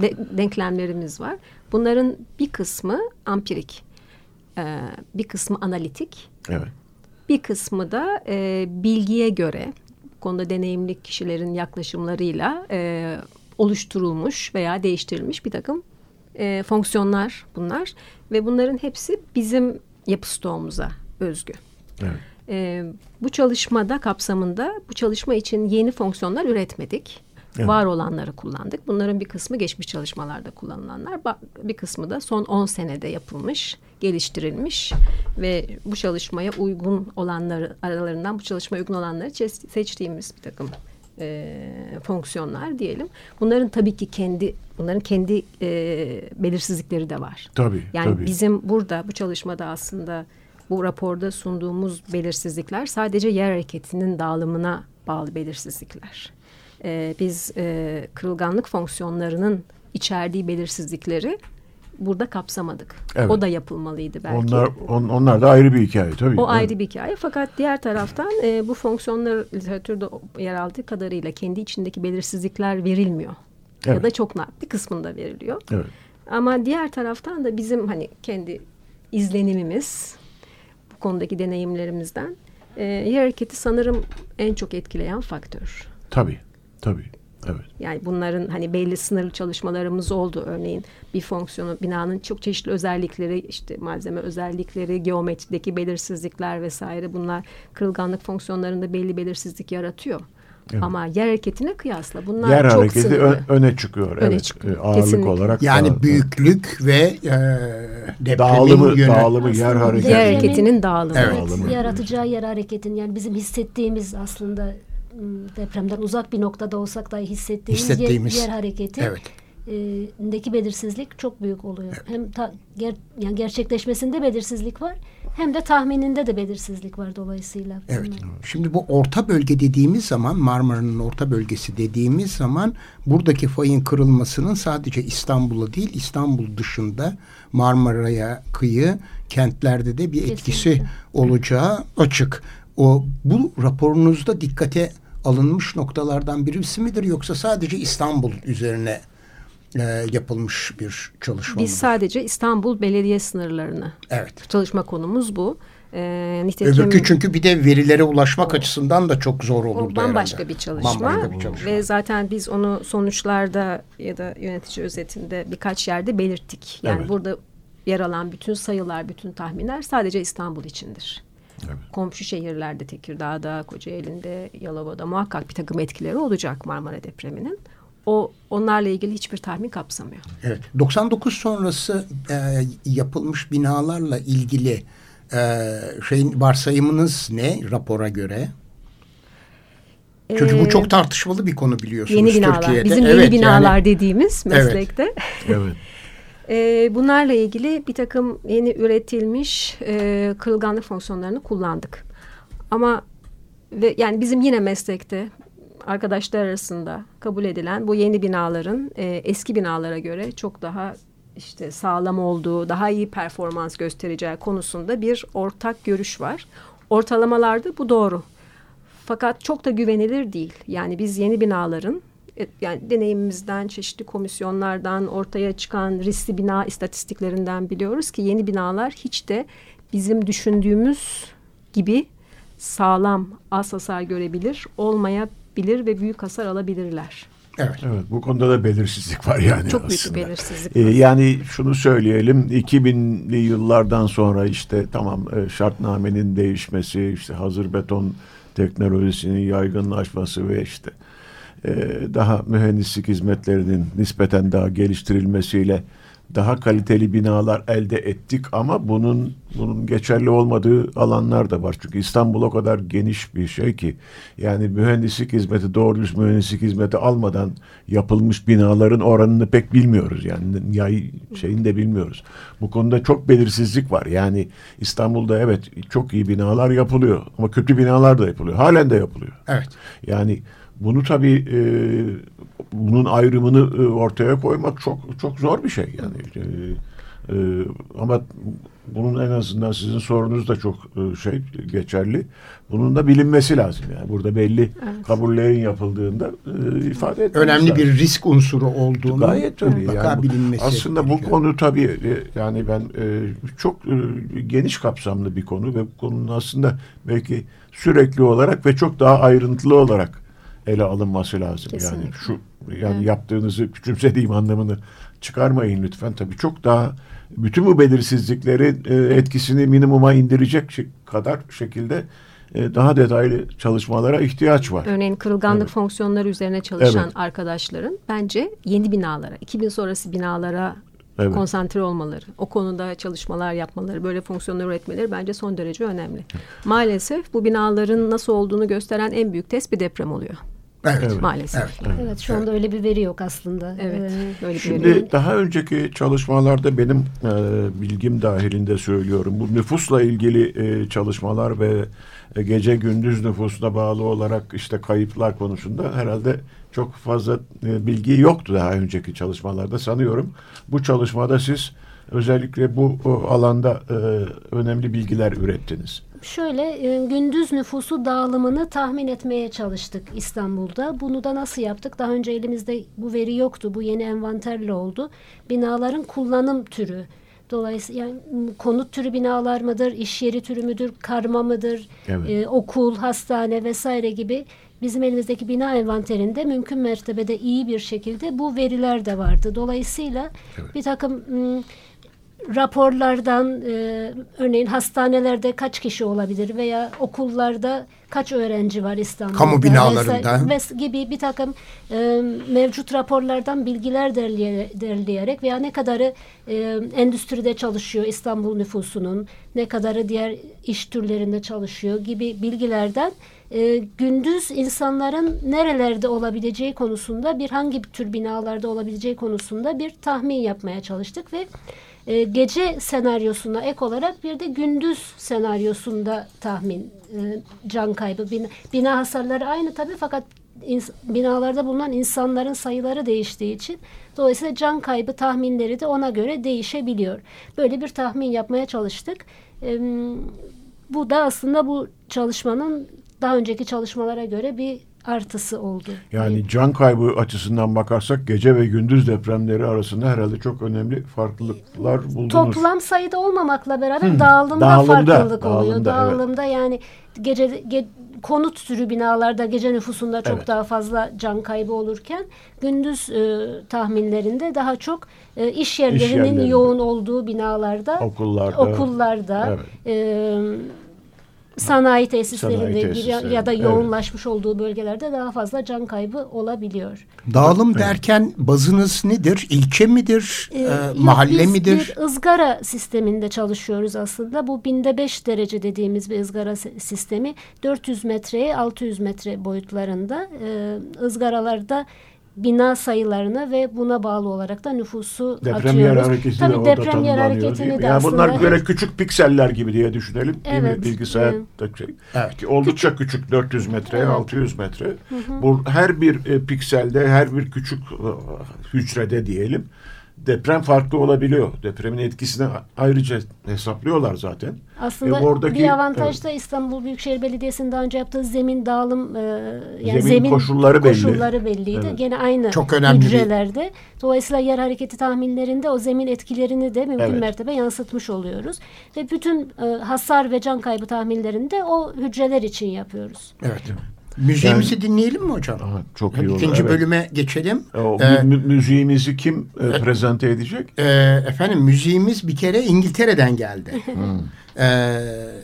B: de, denklemlerimiz var. Bunların bir kısmı ampirik, e, bir kısmı analitik,
C: evet.
B: bir kısmı da e, bilgiye göre konuda deneyimli kişilerin yaklaşımlarıyla e, oluşturulmuş veya değiştirilmiş bir takım e, fonksiyonlar bunlar ve bunların hepsi bizim yapı stoğumuza özgü.
C: Evet.
B: E, bu çalışmada kapsamında bu çalışma için yeni fonksiyonlar üretmedik. Evet. Var olanları kullandık. Bunların bir kısmı geçmiş çalışmalarda kullanılanlar, bir kısmı da son 10 senede yapılmış, geliştirilmiş ve bu çalışmaya uygun olanları aralarından bu çalışmaya uygun olanları seçtiğimiz bir takım e, fonksiyonlar diyelim. Bunların tabii ki kendi bunların kendi e, belirsizlikleri de var.
C: Tabii.
B: Yani
C: tabii.
B: bizim burada bu çalışmada aslında bu raporda sunduğumuz belirsizlikler sadece yer hareketinin dağılımına bağlı belirsizlikler. Ee, biz e, kırılganlık fonksiyonlarının içerdiği belirsizlikleri burada kapsamadık. Evet. O da yapılmalıydı belki.
C: Onlar on, onlar da ayrı bir hikaye tabii.
B: O ayrı bir hikaye. Fakat diğer taraftan e, bu fonksiyonlar literatürde yer aldığı kadarıyla kendi içindeki belirsizlikler verilmiyor. Evet. Ya da çok bir kısmında veriliyor.
C: Evet.
B: Ama diğer taraftan da bizim hani kendi izlenimimiz bu konudaki deneyimlerimizden e, yer hareketi sanırım en çok etkileyen faktör.
C: Tabii. Tabii. Evet.
B: Yani bunların hani belli sınırlı çalışmalarımız oldu. Örneğin bir fonksiyonu binanın çok çeşitli özellikleri işte malzeme özellikleri, geometrideki belirsizlikler vesaire bunlar kırılganlık fonksiyonlarında belli belirsizlik yaratıyor. Evet. Ama yer hareketine kıyasla bunlar
C: yer
B: çok
C: hareketi
B: sınırlı.
C: öne çıkıyor.
B: Öne
C: evet.
B: çıkıyor.
C: E, ağırlık
B: Kesinlikle.
C: olarak.
A: Yani
C: da,
A: büyüklük ve e, depremin
C: dağılımı,
A: yönü.
C: dağılımı yer hareketi.
B: Yer hareketinin dağılımı.
A: Evet.
C: Dağılımı.
D: Yaratacağı yer hareketin yani bizim hissettiğimiz aslında depremden uzak bir noktada olsak dahi hissettiğimiz,
A: hissettiğimiz.
D: Yer, yer hareketi
A: evet.
D: e, ndeki belirsizlik çok büyük oluyor. Evet. Hem ta, ger, yani gerçekleşmesinde belirsizlik var hem de tahmininde de belirsizlik var dolayısıyla.
A: Evet. Şimdi bu orta bölge dediğimiz zaman Marmara'nın orta bölgesi dediğimiz zaman buradaki fayın kırılmasının sadece İstanbul'a değil İstanbul dışında Marmara'ya kıyı kentlerde de bir etkisi Kesinlikle. olacağı açık. O bu raporunuzda dikkate alınmış noktalardan birisi midir yoksa sadece İstanbul üzerine e, yapılmış bir çalışma
B: Biz
A: mıdır?
B: sadece İstanbul belediye sınırlarını
A: evet.
B: çalışma konumuz bu. E, nitekim,
A: Öbürkü çünkü bir de verilere ulaşmak açısından da çok zor olurdu
B: o bambaşka
A: herhalde.
B: bir çalışma.
A: Bambaşka bir çalışma.
B: Ve zaten biz onu sonuçlarda ya da yönetici özetinde birkaç yerde belirttik. Yani evet. burada yer alan bütün sayılar, bütün tahminler sadece İstanbul içindir. Evet. Komşu şehirlerde Tekirdağ'da, Kocaeli'nde, Yalova'da muhakkak bir takım etkileri olacak Marmara depreminin. O onlarla ilgili hiçbir tahmin kapsamıyor.
A: Evet. 99 sonrası e, yapılmış binalarla ilgili e, şeyin varsayımınız ne rapora göre? Çünkü bu çok tartışmalı bir konu biliyorsunuz
B: yeni binalar,
A: Türkiye'de.
B: Bizim
A: evet,
B: yeni binalar
A: yani,
B: dediğimiz meslekte.
C: Evet. evet.
B: E, bunlarla ilgili bir takım yeni üretilmiş e, kırılganlık fonksiyonlarını kullandık. Ama ve yani bizim yine meslekte arkadaşlar arasında kabul edilen bu yeni binaların e, eski binalara göre çok daha işte sağlam olduğu, daha iyi performans göstereceği konusunda bir ortak görüş var. Ortalamalarda bu doğru. Fakat çok da güvenilir değil. Yani biz yeni binaların yani deneyimimizden, çeşitli komisyonlardan ortaya çıkan riskli bina istatistiklerinden biliyoruz ki yeni binalar hiç de bizim düşündüğümüz gibi sağlam, az hasar görebilir, olmayabilir ve büyük hasar alabilirler.
A: Evet.
C: Evet, bu konuda da belirsizlik var yani
B: Çok büyük
C: aslında.
B: bir belirsizlik
C: Ee, yani şunu söyleyelim 2000'li yıllardan sonra işte tamam e, şartnamenin değişmesi işte hazır beton teknolojisinin yaygınlaşması ve işte e, daha mühendislik hizmetlerinin nispeten daha geliştirilmesiyle daha kaliteli binalar elde ettik ama bunun bunun geçerli olmadığı alanlar da var. Çünkü İstanbul o kadar geniş bir şey ki yani mühendislik hizmeti doğru düz mühendislik hizmeti almadan yapılmış binaların oranını pek bilmiyoruz. Yani yay şeyini de bilmiyoruz. Bu konuda çok belirsizlik var. Yani İstanbul'da evet çok iyi binalar yapılıyor ama kötü binalar da yapılıyor. Halen de yapılıyor.
A: Evet.
C: Yani bunu tabii e, bunun ayrımını e, ortaya koymak çok çok zor bir şey yani. E, e, ama bunun en azından sizin sorunuz da çok e, şey geçerli. Bunun da bilinmesi lazım yani. Burada belli kabullerin yapıldığında e, ifade etmemiz
A: Önemli
C: lazım.
A: bir risk unsuru olduğunu
C: Gayet tabii. Yani
A: bilinmesi
C: aslında bu
A: gerekiyor.
C: konu tabii e, yani ben e, çok e, geniş kapsamlı bir konu ve bu konunun aslında belki sürekli olarak ve çok daha ayrıntılı olarak ele alınması lazım. Yani
B: Kesinlikle.
C: şu yani
B: Evet.
C: yaptığınızı küçümsediğim anlamını çıkarmayın lütfen. Tabii çok daha bütün bu belirsizliklerin e, etkisini minimuma indirecek kadar şekilde e, daha detaylı çalışmalara ihtiyaç var.
B: Örneğin kırılganlık
C: Evet.
B: fonksiyonları üzerine çalışan
C: Evet.
B: arkadaşların bence yeni binalara, 2000 sonrası binalara
C: Evet.
B: konsantre olmaları, o konuda çalışmalar yapmaları, böyle fonksiyonlar üretmeleri bence son derece önemli. Maalesef bu binaların nasıl olduğunu gösteren en büyük test bir deprem oluyor.
A: Evet.
C: Evet.
B: Maalesef.
A: Evet.
D: Evet şu anda öyle bir veri yok aslında.
B: Evet.
D: Ee,
B: Böyle bir
C: Şimdi
B: veri.
C: daha önceki çalışmalarda benim e, bilgim dahilinde söylüyorum. Bu nüfusla ilgili e, çalışmalar ve e, gece gündüz nüfusuna bağlı olarak işte kayıplar konusunda herhalde çok fazla e, bilgi yoktu daha önceki çalışmalarda sanıyorum. Bu çalışmada siz özellikle bu o alanda e, önemli bilgiler ürettiniz.
D: Şöyle e, gündüz nüfusu dağılımını tahmin etmeye çalıştık İstanbul'da. Bunu da nasıl yaptık? Daha önce elimizde bu veri yoktu. Bu yeni envanterle oldu. Binaların kullanım türü. Dolayısıyla yani, konut türü binalar mıdır, iş yeri türü müdür, karma mıdır,
C: Evet.
D: e, okul, hastane vesaire gibi bizim elimizdeki bina envanterinde mümkün mertebede iyi bir şekilde bu veriler de vardı. Dolayısıyla bir takım raporlardan e, örneğin hastanelerde kaç kişi olabilir veya okullarda kaç öğrenci var İstanbul'da
A: Kamu binalarında.
D: ves- gibi bir takım e, mevcut raporlardan bilgiler derleye- derleyerek veya ne kadarı e, endüstride çalışıyor İstanbul nüfusunun ne kadarı diğer iş türlerinde çalışıyor gibi bilgilerden e, gündüz insanların nerelerde olabileceği konusunda bir hangi tür binalarda olabileceği konusunda bir tahmin yapmaya çalıştık ve e, gece senaryosuna ek olarak bir de gündüz senaryosunda tahmin e, can kaybı bina, bina hasarları aynı tabii fakat binalarda bulunan insanların sayıları değiştiği için dolayısıyla can kaybı tahminleri de ona göre değişebiliyor. Böyle bir tahmin yapmaya çalıştık. E, bu da aslında bu çalışmanın daha önceki çalışmalara göre bir artısı oldu.
C: Yani can kaybı açısından bakarsak gece ve gündüz depremleri arasında herhalde çok önemli farklılıklar buldunuz.
D: Toplam sayıda olmamakla beraber dağılımda,
C: Dağılımda,
D: farklılık oluyor.
C: dağılımda, evet.
D: Dağılımda yani gece ge- konut türü binalarda gece nüfusunda çok
C: Evet.
D: daha fazla can kaybı olurken gündüz e, tahminlerinde daha çok e, iş yerlerinin
C: yerlerinde.
D: yoğun olduğu binalarda,
C: Okullarda.
D: okullarda,
C: Evet.
D: e, sanayi tesislerinde
C: Sanayi tesisleri,
D: ya da
C: evet.
D: yoğunlaşmış olduğu bölgelerde daha fazla can kaybı olabiliyor.
A: Dağılım derken bazınız nedir? İlçe midir?
D: Ee,
A: e, mahalle
D: biz
A: midir?
D: bir ızgara sisteminde çalışıyoruz aslında. Bu binde 5 derece dediğimiz bir ızgara si- sistemi 400 metreye 600 metre boyutlarında e, ızgaralarda bina sayılarını ve buna bağlı olarak da nüfusu
C: Deprem yer
D: atıyoruz.
C: hareketi de
D: Tabii
C: orada
D: deprem yer hareketini de
C: Yani bunlar
D: aslında
C: böyle küçük pikseller gibi diye düşünelim. Değil mi?
D: Evet,
C: Bilgisayar
D: evet.
C: şey.
A: Evet.
C: Ki Oldukça küçük 400 metre,
D: Evet.
C: 600 metre. Bu her bir e, pikselde, her bir küçük e, hücrede diyelim deprem farklı olabiliyor. Depremin etkisini ayrıca hesaplıyorlar zaten.
D: Aslında
C: E, oradaki-
D: bir avantaj da İstanbul Büyükşehir Belediyesi'nin daha önce yaptığı zemin dağılım e, yani
C: Zemin
D: zemin,
C: koşulları belli.
D: koşulları belliydi.
C: Evet.
D: Gene aynı
A: Çok önemli bir-
D: hücrelerde. Dolayısıyla yer hareketi tahminlerinde o zemin etkilerini de mümkün
C: Evet.
D: mertebe yansıtmış oluyoruz. Ve bütün e, hasar ve can kaybı tahminlerini de o hücreler için yapıyoruz.
A: Evet. Müziğimizi dinleyelim mi hocam?
C: Aha, çok iyi olur.
A: İkinci
C: evet.
A: bölüme geçelim.
C: O,
A: Ee,
C: mü- mü- müziğimizi kim e, prezente edecek?
A: e, efendim müziğimiz bir kere İngiltere'den geldi. E,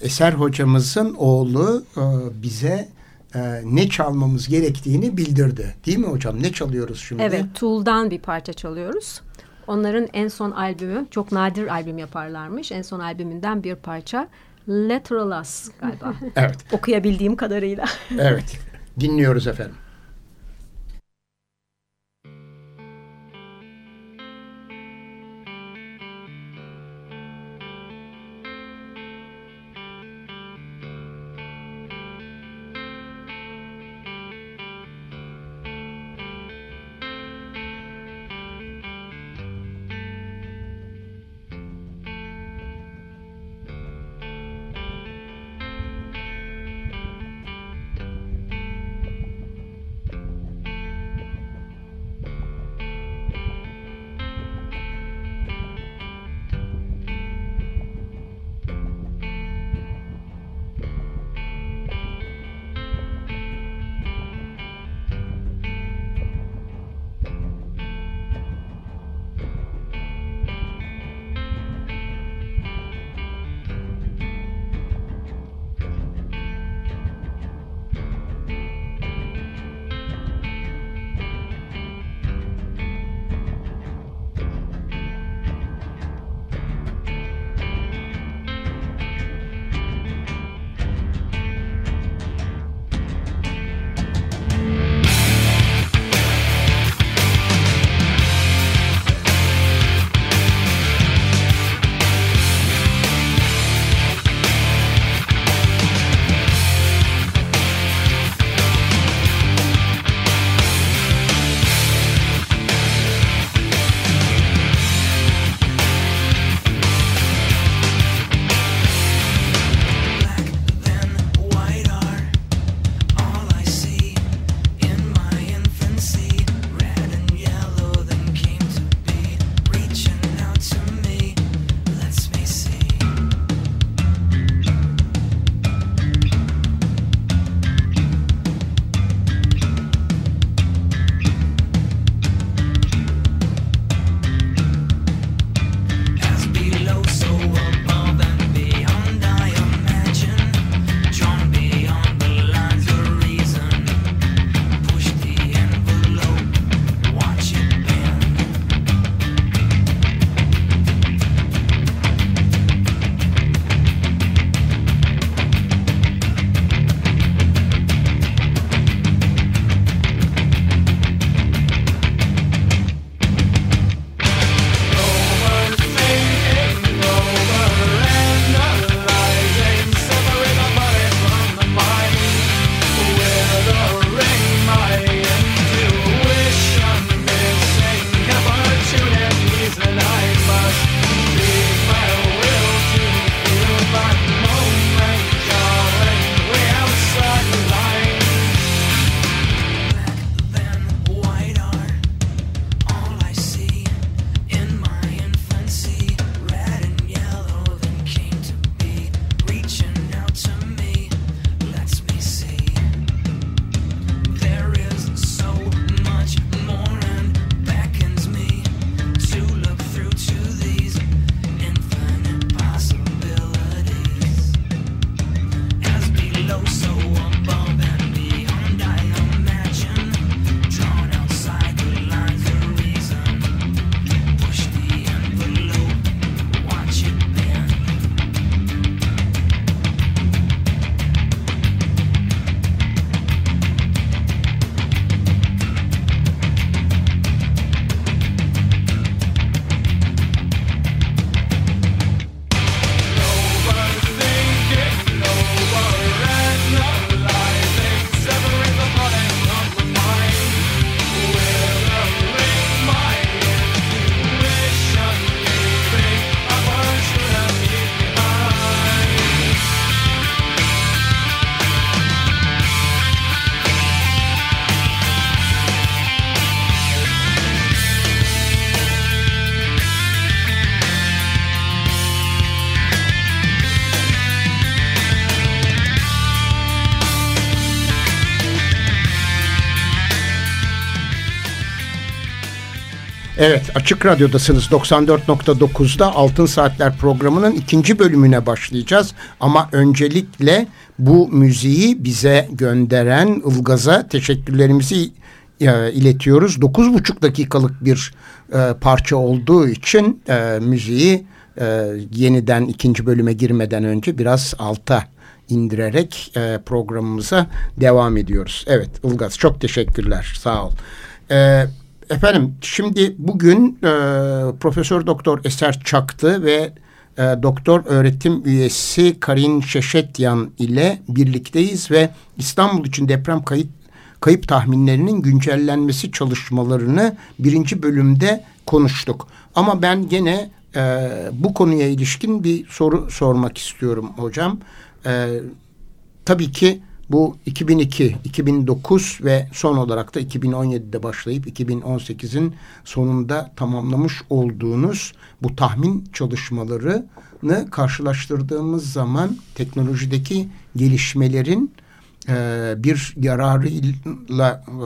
A: Eser hocamızın oğlu e, bize e, ne çalmamız gerektiğini bildirdi. Değil mi hocam? Ne çalıyoruz şimdi?
B: Evet, Tool'dan bir parça çalıyoruz. Onların en son albümü, çok nadir albüm yaparlarmış. En son albümünden bir parça. Lateral Us galiba.
A: Evet.
B: Okuyabildiğim kadarıyla.
A: Evet. Dinliyoruz efendim. Evet Açık Radyo'dasınız 94.9'da Altın Saatler programının ikinci bölümüne başlayacağız. Ama öncelikle bu müziği bize gönderen Ilgaz'a teşekkürlerimizi e, iletiyoruz. 9,5 dakikalık bir e, parça olduğu için e, müziği e, yeniden ikinci bölüme girmeden önce biraz alta indirerek e, programımıza devam ediyoruz. Evet Ilgaz çok teşekkürler sağ ol. E, efendim şimdi bugün e, Profesör Doktor Eser Çaktı ve e, doktor öğretim üyesi Karin Şeşetyan ile birlikteyiz ve İstanbul için deprem kayıt kayıp tahminlerinin güncellenmesi çalışmalarını birinci bölümde konuştuk. Ama ben gene e, bu konuya ilişkin bir soru sormak istiyorum hocam. E, tabii ki bu 2002, 2009 ve son olarak da 2017'de başlayıp 2018'in sonunda tamamlamış olduğunuz bu tahmin çalışmalarını karşılaştırdığımız zaman teknolojideki gelişmelerin e, bir yararıyla e,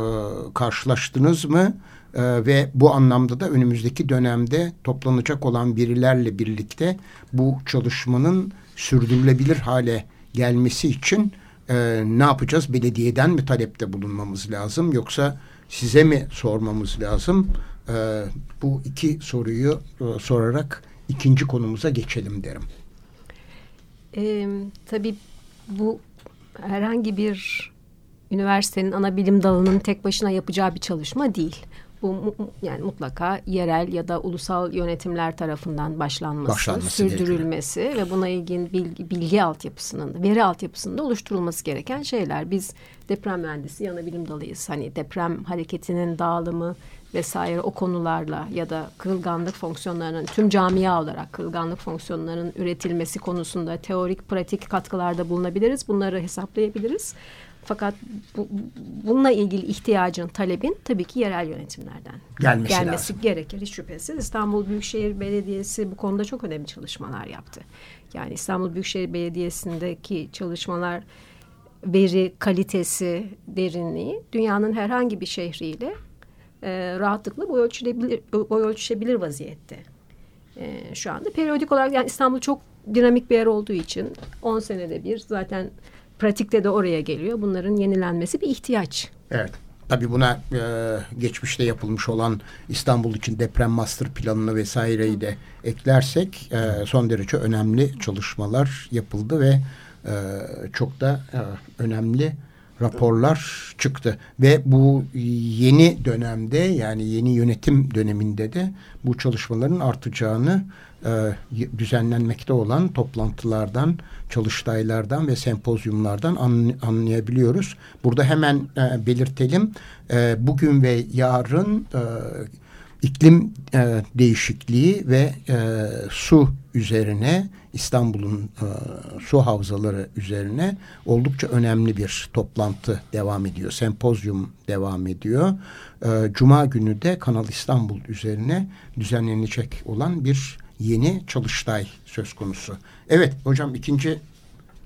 A: karşılaştınız mı? E, ve bu anlamda da önümüzdeki dönemde toplanacak olan birilerle birlikte bu çalışmanın sürdürülebilir hale gelmesi için e, ne yapacağız? Belediyeden mi talepte bulunmamız lazım yoksa size mi sormamız lazım? E, bu iki soruyu e, sorarak ikinci konumuza geçelim derim.
B: E, tabii bu herhangi bir üniversitenin ana bilim dalının tek başına yapacağı bir çalışma değil. Bu yani mutlaka yerel ya da ulusal yönetimler tarafından başlanması, başlanması sürdürülmesi gerekiyor. ve buna ilgin bilgi, bilgi altyapısının, veri altyapısının da oluşturulması gereken şeyler. Biz deprem mühendisi yana bilim dalıyız. Hani deprem hareketinin dağılımı vesaire o konularla ya da kırılganlık fonksiyonlarının tüm camia olarak kırılganlık fonksiyonlarının üretilmesi konusunda teorik pratik katkılarda bulunabiliriz. Bunları hesaplayabiliriz. Fakat bu, bununla ilgili ihtiyacın, talebin tabii ki yerel yönetimlerden
A: gelmesi,
B: gelmesi
A: lazım.
B: gerekir hiç şüphesiz. İstanbul Büyükşehir Belediyesi bu konuda çok önemli çalışmalar yaptı. Yani İstanbul Büyükşehir Belediyesi'ndeki çalışmalar veri kalitesi, derinliği dünyanın herhangi bir şehriyle e, rahatlıkla boy ölçülebilir, boy ölçüşebilir vaziyette. E, şu anda periyodik olarak yani İstanbul çok dinamik bir yer olduğu için 10 senede bir zaten pratikte de oraya geliyor. Bunların yenilenmesi bir ihtiyaç.
A: Evet. Tabii buna e, geçmişte yapılmış olan İstanbul için deprem master planını vesaireyi de eklersek e, son derece önemli çalışmalar yapıldı ve e, çok da e, önemli raporlar çıktı ve bu yeni dönemde yani yeni yönetim döneminde de bu çalışmaların artacağını e, düzenlenmekte olan toplantılardan, çalıştaylardan ve sempozyumlardan anlayabiliyoruz. Burada hemen e, belirtelim. E, bugün ve yarın iklim değişikliği ve su üzerine İstanbul'un su havzaları üzerine oldukça önemli bir toplantı devam ediyor. Sempozyum devam ediyor. Cuma günü de Kanal İstanbul üzerine düzenlenecek olan bir yeni çalıştay söz konusu. Evet hocam ikinci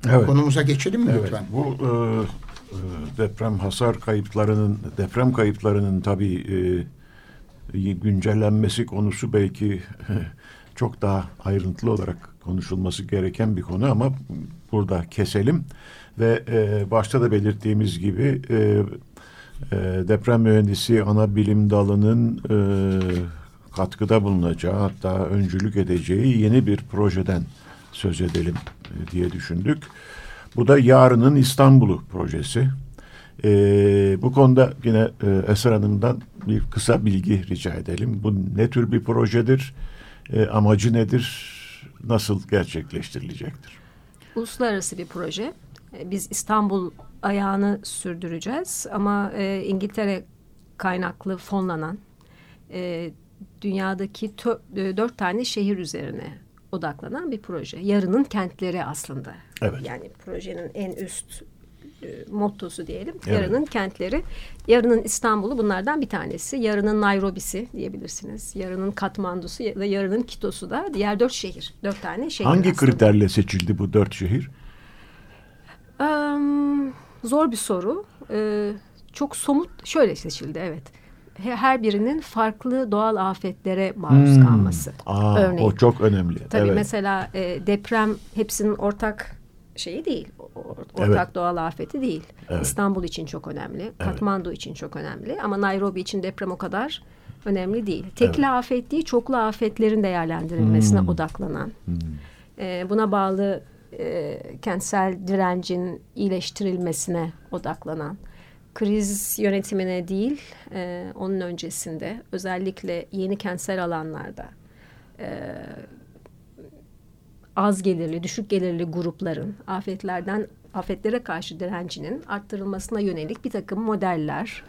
A: evet. konumuza geçelim mi evet. lütfen?
C: Bu e, e, deprem hasar kayıplarının deprem kayıplarının tabii e, güncellenmesi konusu belki çok daha ayrıntılı olarak konuşulması gereken bir konu ama burada keselim ve e, başta da belirttiğimiz gibi e, e, deprem mühendisi ana bilim dalının e, katkıda bulunacağı hatta öncülük edeceği yeni bir projeden söz edelim e, diye düşündük. Bu da Yarının İstanbul'u projesi. E, bu konuda yine e, Eser Hanım'dan bir kısa bilgi rica edelim. Bu ne tür bir projedir? E, amacı nedir? Nasıl gerçekleştirilecektir?
B: Uluslararası bir proje. E, biz İstanbul ayağını sürdüreceğiz ama e, İngiltere kaynaklı fonlanan e, dünyadaki e, dört tane şehir üzerine odaklanan bir proje. Yarının kentleri aslında. Evet. Yani projenin en üst e, mottosu diyelim. Evet. Yarının kentleri. Yarının İstanbul'u bunlardan bir tanesi. Yarının Nairobi'si diyebilirsiniz. Yarının Katmandu'su ya da yarının Kito'su da diğer dört şehir. Dört tane şehir
C: Hangi aslında. kriterle seçildi bu dört şehir?
B: Um, zor bir soru. Ee, çok somut şöyle seçildi evet her birinin farklı doğal afetlere maruz
C: Hmm.
B: kalması.
C: Aa,
B: Örneğin.
C: o çok önemli.
B: Tabii
C: evet.
B: mesela e, deprem hepsinin ortak şeyi değil. Ortak
C: Evet.
B: doğal afeti değil.
C: Evet.
B: İstanbul için çok önemli. Katmandu için çok önemli. Ama Nairobi için deprem o kadar önemli değil. Tekli afet değil, çoklu afetlerin değerlendirilmesine
C: Hmm.
B: odaklanan. E, buna bağlı e, kentsel direncin iyileştirilmesine odaklanan. Kriz yönetimine değil, e, onun öncesinde özellikle yeni kentsel alanlarda az gelirli, düşük gelirli grupların afetlerden afetlere karşı direncinin arttırılmasına yönelik bir takım modeller,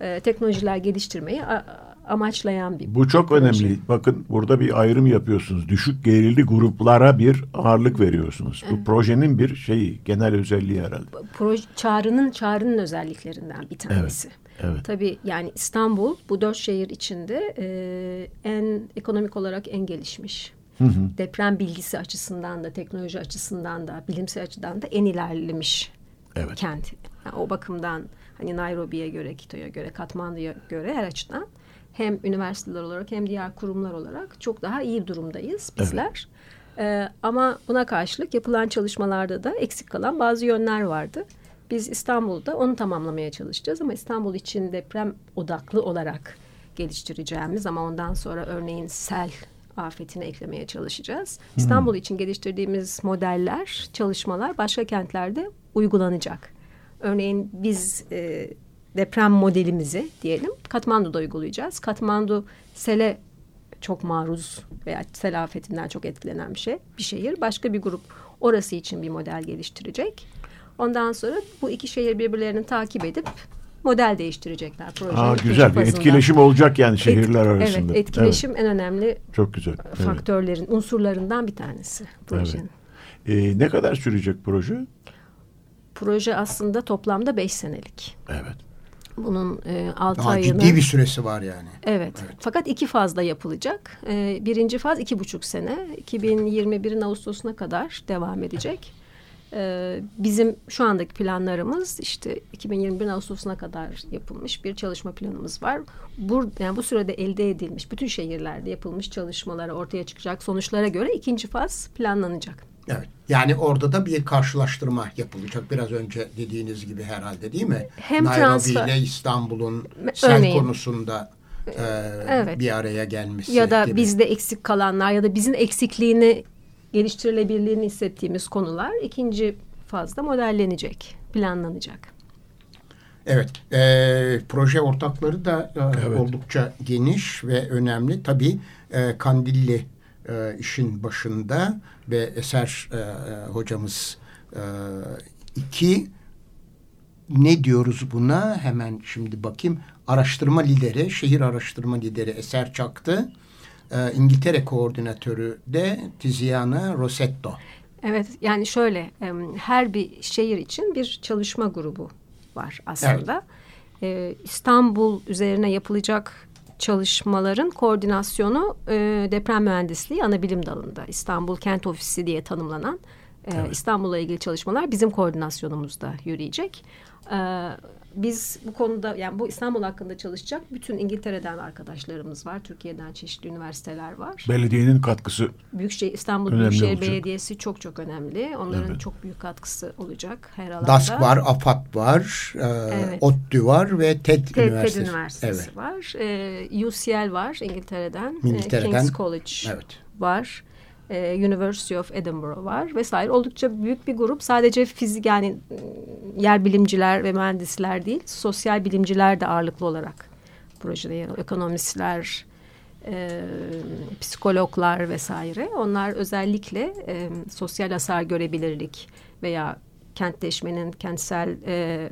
B: e, teknolojiler geliştirmeyi a- amaçlayan bir
C: Bu çok
B: proje.
C: önemli. Bakın burada bir ayrım yapıyorsunuz. Düşük gelirli gruplara bir ağırlık veriyorsunuz. Bu projenin bir şeyi, genel özelliği herhalde.
B: Proje, çağrının çağrının özelliklerinden bir tanesi.
C: evet.
B: Tabii yani İstanbul bu dört şehir içinde e, en ekonomik olarak en gelişmiş. Deprem bilgisi açısından da, teknoloji açısından da, bilimsel açıdan da en ilerlemiş
C: Evet.
B: kent. Yani o bakımdan hani Nairobi'ye göre, Kito'ya göre, Katmandu'ya göre her açıdan hem üniversiteler olarak hem diğer kurumlar olarak çok daha iyi durumdayız bizler. Ee, ama buna karşılık yapılan çalışmalarda da eksik kalan bazı yönler vardı. Biz İstanbul'da onu tamamlamaya çalışacağız ama İstanbul için deprem odaklı olarak geliştireceğimiz ama ondan sonra örneğin sel afetini eklemeye çalışacağız. İstanbul için geliştirdiğimiz modeller, çalışmalar başka kentlerde uygulanacak. Örneğin biz e, deprem modelimizi diyelim Katmandu'da uygulayacağız. Katmandu sele çok maruz veya sel afetinden çok etkilenen bir şey, bir şehir. Başka bir grup orası için bir model geliştirecek. Ondan sonra bu iki şehir birbirlerini takip edip model değiştirecekler. Projenin
C: Aa, güzel bir etkileşim olacak yani şehirler
B: Et-
C: arasında.
B: Evet, etkileşim en önemli
C: Evet, çok güzel. Evet.
B: faktörlerin, unsurlarından bir tanesi projenin.
C: Ee, ne kadar sürecek proje?
B: Proje aslında toplamda beş senelik.
C: Evet.
B: Bunun e, altı
A: Daha
B: ayını...
A: ciddi bir süresi var yani.
B: Evet. Fakat iki fazda yapılacak. Ee, birinci faz iki buçuk sene. 2021'in Ağustos'una kadar devam edecek. Ee, bizim şu andaki planlarımız işte 2021 Ağustos'una kadar yapılmış bir çalışma planımız var. Bu, yani bu sürede elde edilmiş bütün şehirlerde yapılmış çalışmalara ortaya çıkacak sonuçlara göre ikinci faz planlanacak.
A: Evet. Yani orada da bir karşılaştırma yapılacak. Biraz önce dediğiniz gibi herhalde değil mi?
B: Hem
A: Nairobi
B: transfer-
A: ile İstanbul'un sel konusunda e,
B: Evet.
A: bir araya gelmesi
B: Ya da
A: gibi.
B: bizde eksik kalanlar ya da bizim eksikliğini geliştirilebilirliğini hissettiğimiz konular ikinci fazda modellenecek, planlanacak.
A: Evet, e, proje ortakları da e, oldukça geniş ve önemli. Tabii e, Kandilli e, işin başında ve Eser e, e, hocamız e, iki ne diyoruz buna? Hemen şimdi bakayım. Araştırma lideri, şehir araştırma lideri Eser Çaktı. E, İngiltere koordinatörü de Tiziana Rossetto.
B: Evet yani şöyle em, her bir şehir için bir çalışma grubu var aslında. Ee, İstanbul üzerine yapılacak çalışmaların koordinasyonu e, deprem mühendisliği ana bilim dalında İstanbul Kent Ofisi diye tanımlanan e, İstanbul'la ilgili çalışmalar bizim koordinasyonumuzda yürüyecek. Ee, biz bu konuda yani bu İstanbul hakkında çalışacak bütün İngiltere'den arkadaşlarımız var. Türkiye'den çeşitli üniversiteler var.
C: Belediyenin katkısı
B: Büyükşehir İstanbul Büyükşehir
C: olacak.
B: Belediyesi çok çok önemli. Onların
C: Evet.
B: çok büyük katkısı olacak her alanda.
A: DASK var, AFAD var, e,
B: Evet.
A: ODTÜ var ve TED,
B: TED, TED
A: Üniversitesi.
B: Üniversitesi
A: Evet.
B: var. Ee, UCL var İngiltere'den.
A: İngiltere'den.
B: King's College
A: Evet.
B: var. Ee, University of Edinburgh var vesaire. Oldukça büyük bir grup. Sadece fizik yani ım, yer bilimciler ve mühendisler değil, sosyal bilimciler de ağırlıklı olarak projede yer alıyor. Ekonomistler, e, psikologlar vesaire. Onlar özellikle e, sosyal hasar görebilirlik veya kentleşmenin kentsel e,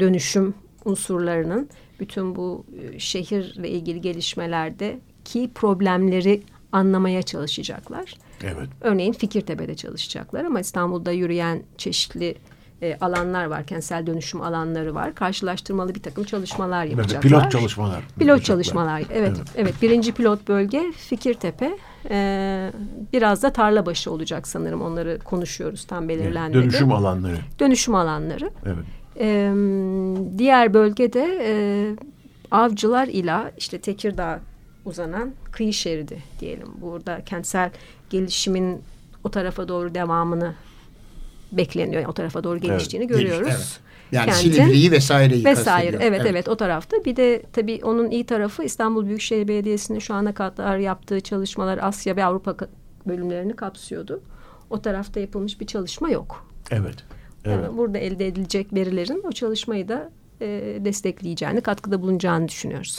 B: dönüşüm unsurlarının bütün bu e, şehirle ilgili gelişmelerde ki problemleri anlamaya çalışacaklar.
C: evet.
B: Örneğin Fikirtepe'de çalışacaklar ama İstanbul'da yürüyen çeşitli e, alanlar var. Kentsel dönüşüm alanları var. Karşılaştırmalı bir takım çalışmalar
C: Evet,
B: yapacaklar.
C: pilot çalışmalar.
B: Pilot çalışmalar. Evet, evet.
C: Evet.
B: Birinci pilot bölge Fikirtepe. Ee, biraz da Tarlabaşı olacak sanırım. Onları konuşuyoruz tam belirlenmedi.
C: Dönüşüm alanları.
B: Dönüşüm alanları.
C: Evet.
B: Ee, diğer bölgede e, Avcılar ila işte Tekirdağ uzanan kıyı şeridi diyelim. Burada kentsel gelişimin o tarafa doğru devamını bekleniyor. Yani o tarafa doğru geliştiğini
A: Geliş-
B: görüyoruz.
A: evet. Yani
B: Kentin-
A: Silivri'yi vesaireyi
B: Vesaire.
A: kastediyor.
B: Evet, evet o tarafta. Bir de tabii onun iyi tarafı İstanbul Büyükşehir Belediyesi'nin şu ana kadar yaptığı çalışmalar Asya ve Avrupa bölümlerini kapsıyordu. O tarafta yapılmış bir çalışma yok.
C: Evet. Evet.
B: Yani burada elde edilecek verilerin o çalışmayı da e, destekleyeceğini, katkıda bulunacağını düşünüyoruz.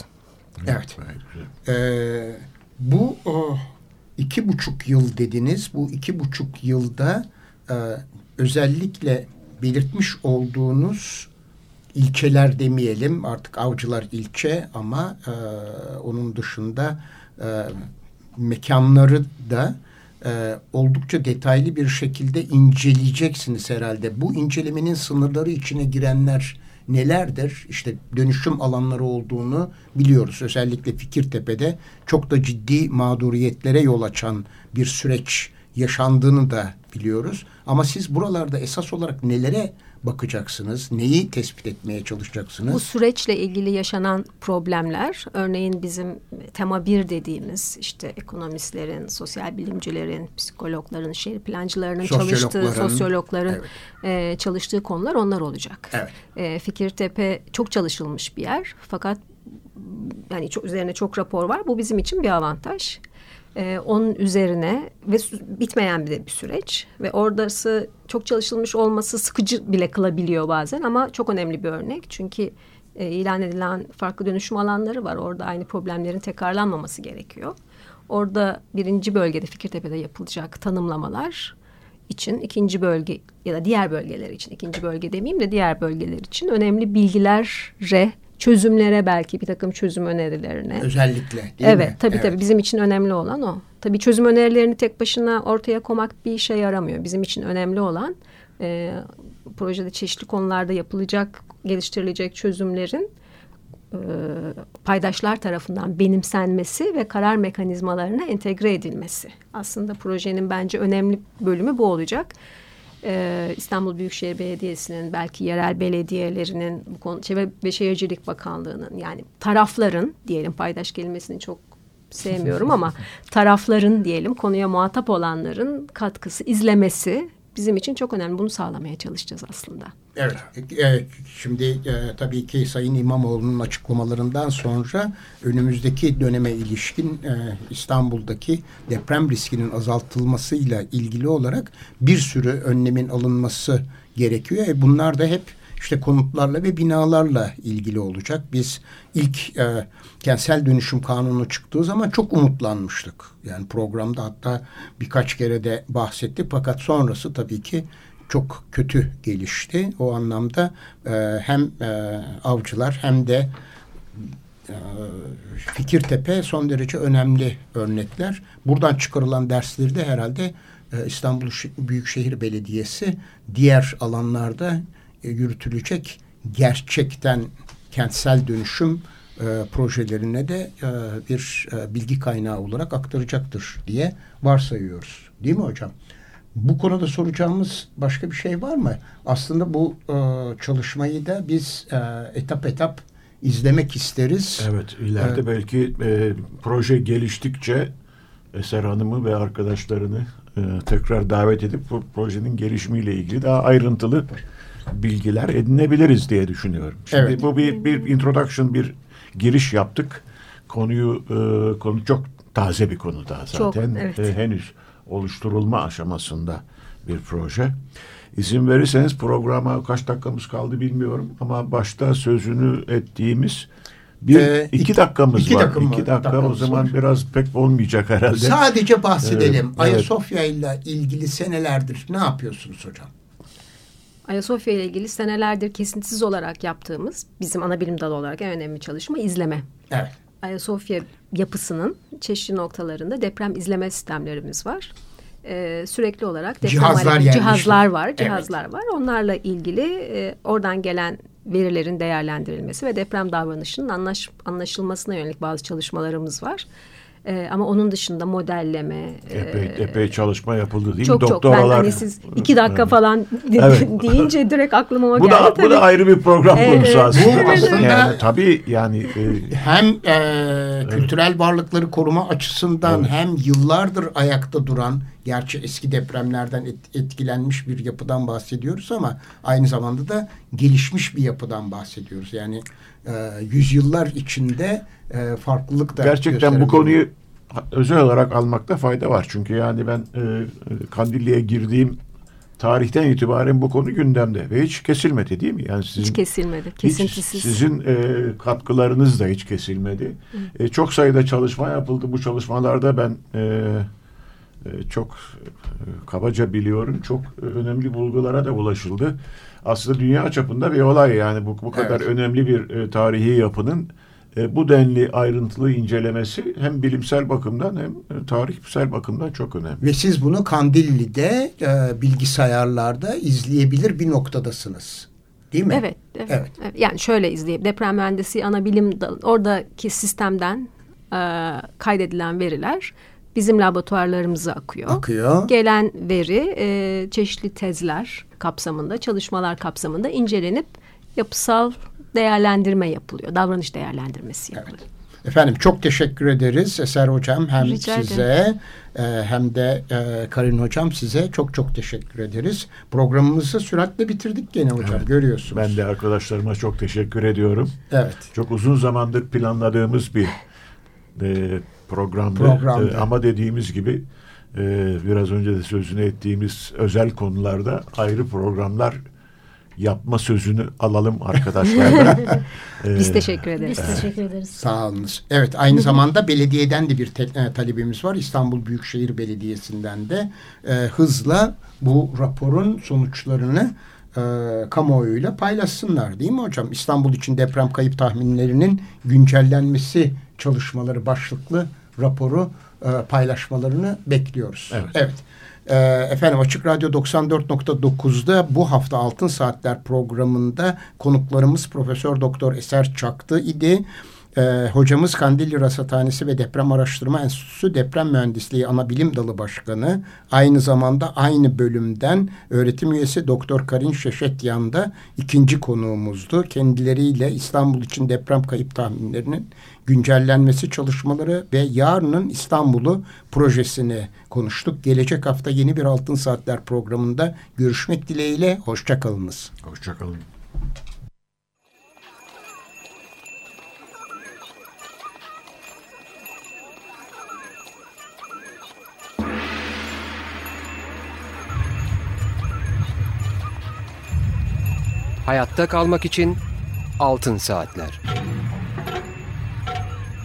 A: Evet. Ee, bu o, iki buçuk yıl dediniz. Bu iki buçuk yılda e, özellikle belirtmiş olduğunuz ilçeler demeyelim artık avcılar ilçe ama e, onun dışında e, mekanları da e, oldukça detaylı bir şekilde inceleyeceksiniz herhalde. Bu incelemenin sınırları içine girenler nelerdir? İşte dönüşüm alanları olduğunu biliyoruz. Özellikle Fikirtepe'de çok da ciddi mağduriyetlere yol açan bir süreç yaşandığını da biliyoruz. Ama siz buralarda esas olarak nelere bakacaksınız? Neyi tespit etmeye çalışacaksınız?
B: Bu süreçle ilgili yaşanan problemler, örneğin bizim tema bir dediğimiz işte ekonomistlerin, sosyal bilimcilerin, psikologların, şehir plancılarının çalıştığı,
A: Sosyologların,
B: sosyologların e, çalıştığı konular onlar olacak.
A: Evet.
B: E, Fikirtepe çok çalışılmış bir yer fakat yani çok, üzerine çok rapor var. Bu bizim için bir avantaj. Ee, onun üzerine ve bitmeyen bir bir süreç ve oradası çok çalışılmış olması sıkıcı bile kılabiliyor bazen ama çok önemli bir örnek çünkü e, ilan edilen farklı dönüşüm alanları var orada aynı problemlerin tekrarlanmaması gerekiyor. Orada birinci bölgede Fikirtepe'de yapılacak tanımlamalar için ikinci bölge ya da diğer bölgeler için ikinci bölge demeyeyim de diğer bölgeler için önemli bilgilere çözümlere belki bir takım çözüm önerilerine
A: Özellikle değil
B: evet,
A: mi?
B: tabii tabii bizim için önemli olan o. Tabii çözüm önerilerini tek başına ortaya koymak bir işe yaramıyor. Bizim için önemli olan e, projede çeşitli konularda yapılacak, geliştirilecek çözümlerin e, paydaşlar tarafından benimsenmesi ve karar mekanizmalarına entegre edilmesi. Aslında projenin bence önemli bölümü bu olacak. Ee, İstanbul Büyükşehir Belediyesi'nin belki yerel belediyelerinin bu konu Çevre ve Şehircilik Bakanlığı'nın yani tarafların diyelim paydaş kelimesini çok sevmiyorum ama tarafların diyelim konuya muhatap olanların katkısı izlemesi bizim için çok önemli. Bunu sağlamaya çalışacağız aslında.
A: Evet, evet. Şimdi e, tabii ki Sayın İmamoğlu'nun açıklamalarından sonra önümüzdeki döneme ilişkin e, İstanbul'daki deprem riskinin azaltılmasıyla ilgili olarak bir sürü önlemin alınması gerekiyor. E, bunlar da hep işte konutlarla ve binalarla ilgili olacak. Biz ilk e, kentsel dönüşüm kanunu çıktığı zaman çok umutlanmıştık. Yani programda hatta birkaç kere de bahsettik fakat sonrası tabii ki çok kötü gelişti. O anlamda e, hem e, avcılar hem de e, Fikirtepe son derece önemli örnekler. Buradan çıkarılan dersleri de herhalde e, İstanbul Büyükşehir Belediyesi diğer alanlarda e, yürütülecek gerçekten kentsel dönüşüm e, projelerine de e, bir e, bilgi kaynağı olarak aktaracaktır diye varsayıyoruz. Değil mi hocam? Bu konuda soracağımız başka bir şey var mı? Aslında bu e, çalışmayı da biz e, etap etap izlemek isteriz.
C: Evet, ileride belki e, proje geliştikçe Eser Hanım'ı ve arkadaşlarını e, tekrar davet edip bu projenin gelişimiyle ilgili daha ayrıntılı bilgiler edinebiliriz diye düşünüyorum. Şimdi
A: Evet.
C: bu bir, bir introduction, bir giriş yaptık. Konuyu e, konu çok taze bir konu daha
B: Çok,
C: zaten.
B: evet.
C: E, henüz oluşturulma aşamasında bir proje. İzin verirseniz programa kaç dakikamız kaldı bilmiyorum ama başta sözünü ettiğimiz bir
A: Ee,
C: iki,
A: iki-
C: dakikamız
A: iki
C: var.
A: dakika
C: iki dakika o
A: Dakikamız
C: zaman
A: var.
C: biraz pek olmayacak herhalde.
A: Sadece bahsedelim.
C: Evet,
A: Ayasofya ile ilgili senelerdir ne yapıyorsunuz hocam?
B: Ayasofya ile ilgili senelerdir kesintisiz olarak yaptığımız bizim ana bilim dalı olarak en önemli çalışma izleme.
A: Evet.
B: Ayasofya yapısının çeşitli noktalarında deprem izleme sistemlerimiz var. Ee, sürekli olarak deprem
A: Cihazlar yerleşti.
B: cihazlar var,
A: Evet.
B: cihazlar var. Onlarla ilgili e, oradan gelen verilerin değerlendirilmesi ve deprem davranışının anlaş, anlaşılmasına yönelik bazı çalışmalarımız var. E, ama onun dışında modelleme.
C: Epey,
B: e,
C: epey çalışma yapıldı değil
B: çok
C: mi?
B: çok. Ben hani siz iki dakika falan
C: Evet.
B: deyince direkt aklıma o
C: bu
B: geldi.
C: da,
B: Tabii.
C: bu da ayrı bir program
B: Evet.
C: konusu aslında.
A: Bu aslında-
C: yani, tabii yani e,
A: hem e, kültürel varlıkları koruma açısından hem yıllardır ayakta duran gerçi eski depremlerden et- etkilenmiş bir yapıdan bahsediyoruz ama aynı zamanda da gelişmiş bir yapıdan bahsediyoruz. Yani e, yüzyıllar içinde e, farklılık da
C: gerçekten bu konuyu özel olarak almakta fayda var. Çünkü yani ben e, Kandilli'ye girdiğim tarihten itibaren bu konu gündemde ve hiç kesilmedi değil mi? Yani sizin
B: Hiç kesilmedi.
C: Hiç
B: Kesintisiz.
C: sizin e, katkılarınız da hiç kesilmedi. E, çok sayıda çalışma yapıldı. Bu çalışmalarda ben e, e, çok e, kabaca biliyorum. Çok e, önemli bulgulara da ulaşıldı. Aslında dünya çapında bir olay yani bu, bu kadar
A: Evet.
C: önemli bir e, tarihi yapının e, bu denli ayrıntılı incelemesi hem bilimsel bakımdan hem e, tarihsel bakımdan çok önemli.
A: Ve siz bunu Kandilli'de e, bilgisayarlarda izleyebilir bir noktadasınız. Değil mi?
B: Evet, evet,
A: Evet.
B: evet. Yani şöyle izleyip deprem mühendisi ana bilim dalı oradaki sistemden e, kaydedilen veriler bizim laboratuvarlarımıza akıyor.
A: Akıyor.
B: Gelen veri e, çeşitli tezler kapsamında, çalışmalar kapsamında incelenip yapısal değerlendirme yapılıyor. Davranış değerlendirmesi yapılıyor.
A: Efendim çok teşekkür ederiz Eser Hocam hem
B: Rica
A: size e, hem de e, Karin Hocam size çok çok teşekkür ederiz. Programımızı süratle bitirdik gene hocam görüyorsunuz.
C: Ben de arkadaşlarıma çok teşekkür ediyorum.
A: Evet.
C: Çok uzun zamandır planladığımız bir e, programdı.
A: Programdı.
C: E, ama dediğimiz gibi e, biraz önce de sözünü ettiğimiz özel konularda ayrı programlar yapma sözünü alalım arkadaşlardan. E,
B: Biz teşekkür ederiz.
D: Biz teşekkür ederiz.
A: Sağ olunuz. Evet aynı zamanda belediyeden de bir te- e, talebimiz var. İstanbul Büyükşehir Belediyesi'nden de e, hızla bu raporun sonuçlarını e, kamuoyuyla paylaşsınlar değil mi hocam? İstanbul için deprem kayıp tahminlerinin güncellenmesi çalışmaları başlıklı raporu e, paylaşmalarını bekliyoruz.
C: Evet.
A: Ee, efendim Açık Radyo 94.9'da bu hafta Altın Saatler programında konuklarımız Profesör Doktor Eser Çaktı idi. Ee, hocamız Kandilli Rasathanesi ve Deprem Araştırma Enstitüsü Deprem Mühendisliği Ana Bilim Dalı Başkanı. Aynı zamanda aynı bölümden öğretim üyesi Doktor Karin Şeşetyan da ikinci konuğumuzdu. Kendileriyle İstanbul için deprem kayıp tahminlerinin güncellenmesi çalışmaları ve yarının İstanbul'u projesini konuştuk. Gelecek hafta yeni bir Altın Saatler programında görüşmek dileğiyle. Hoşçakalınız.
C: Hoşçakalın.
E: Hayatta kalmak için Altın Saatler.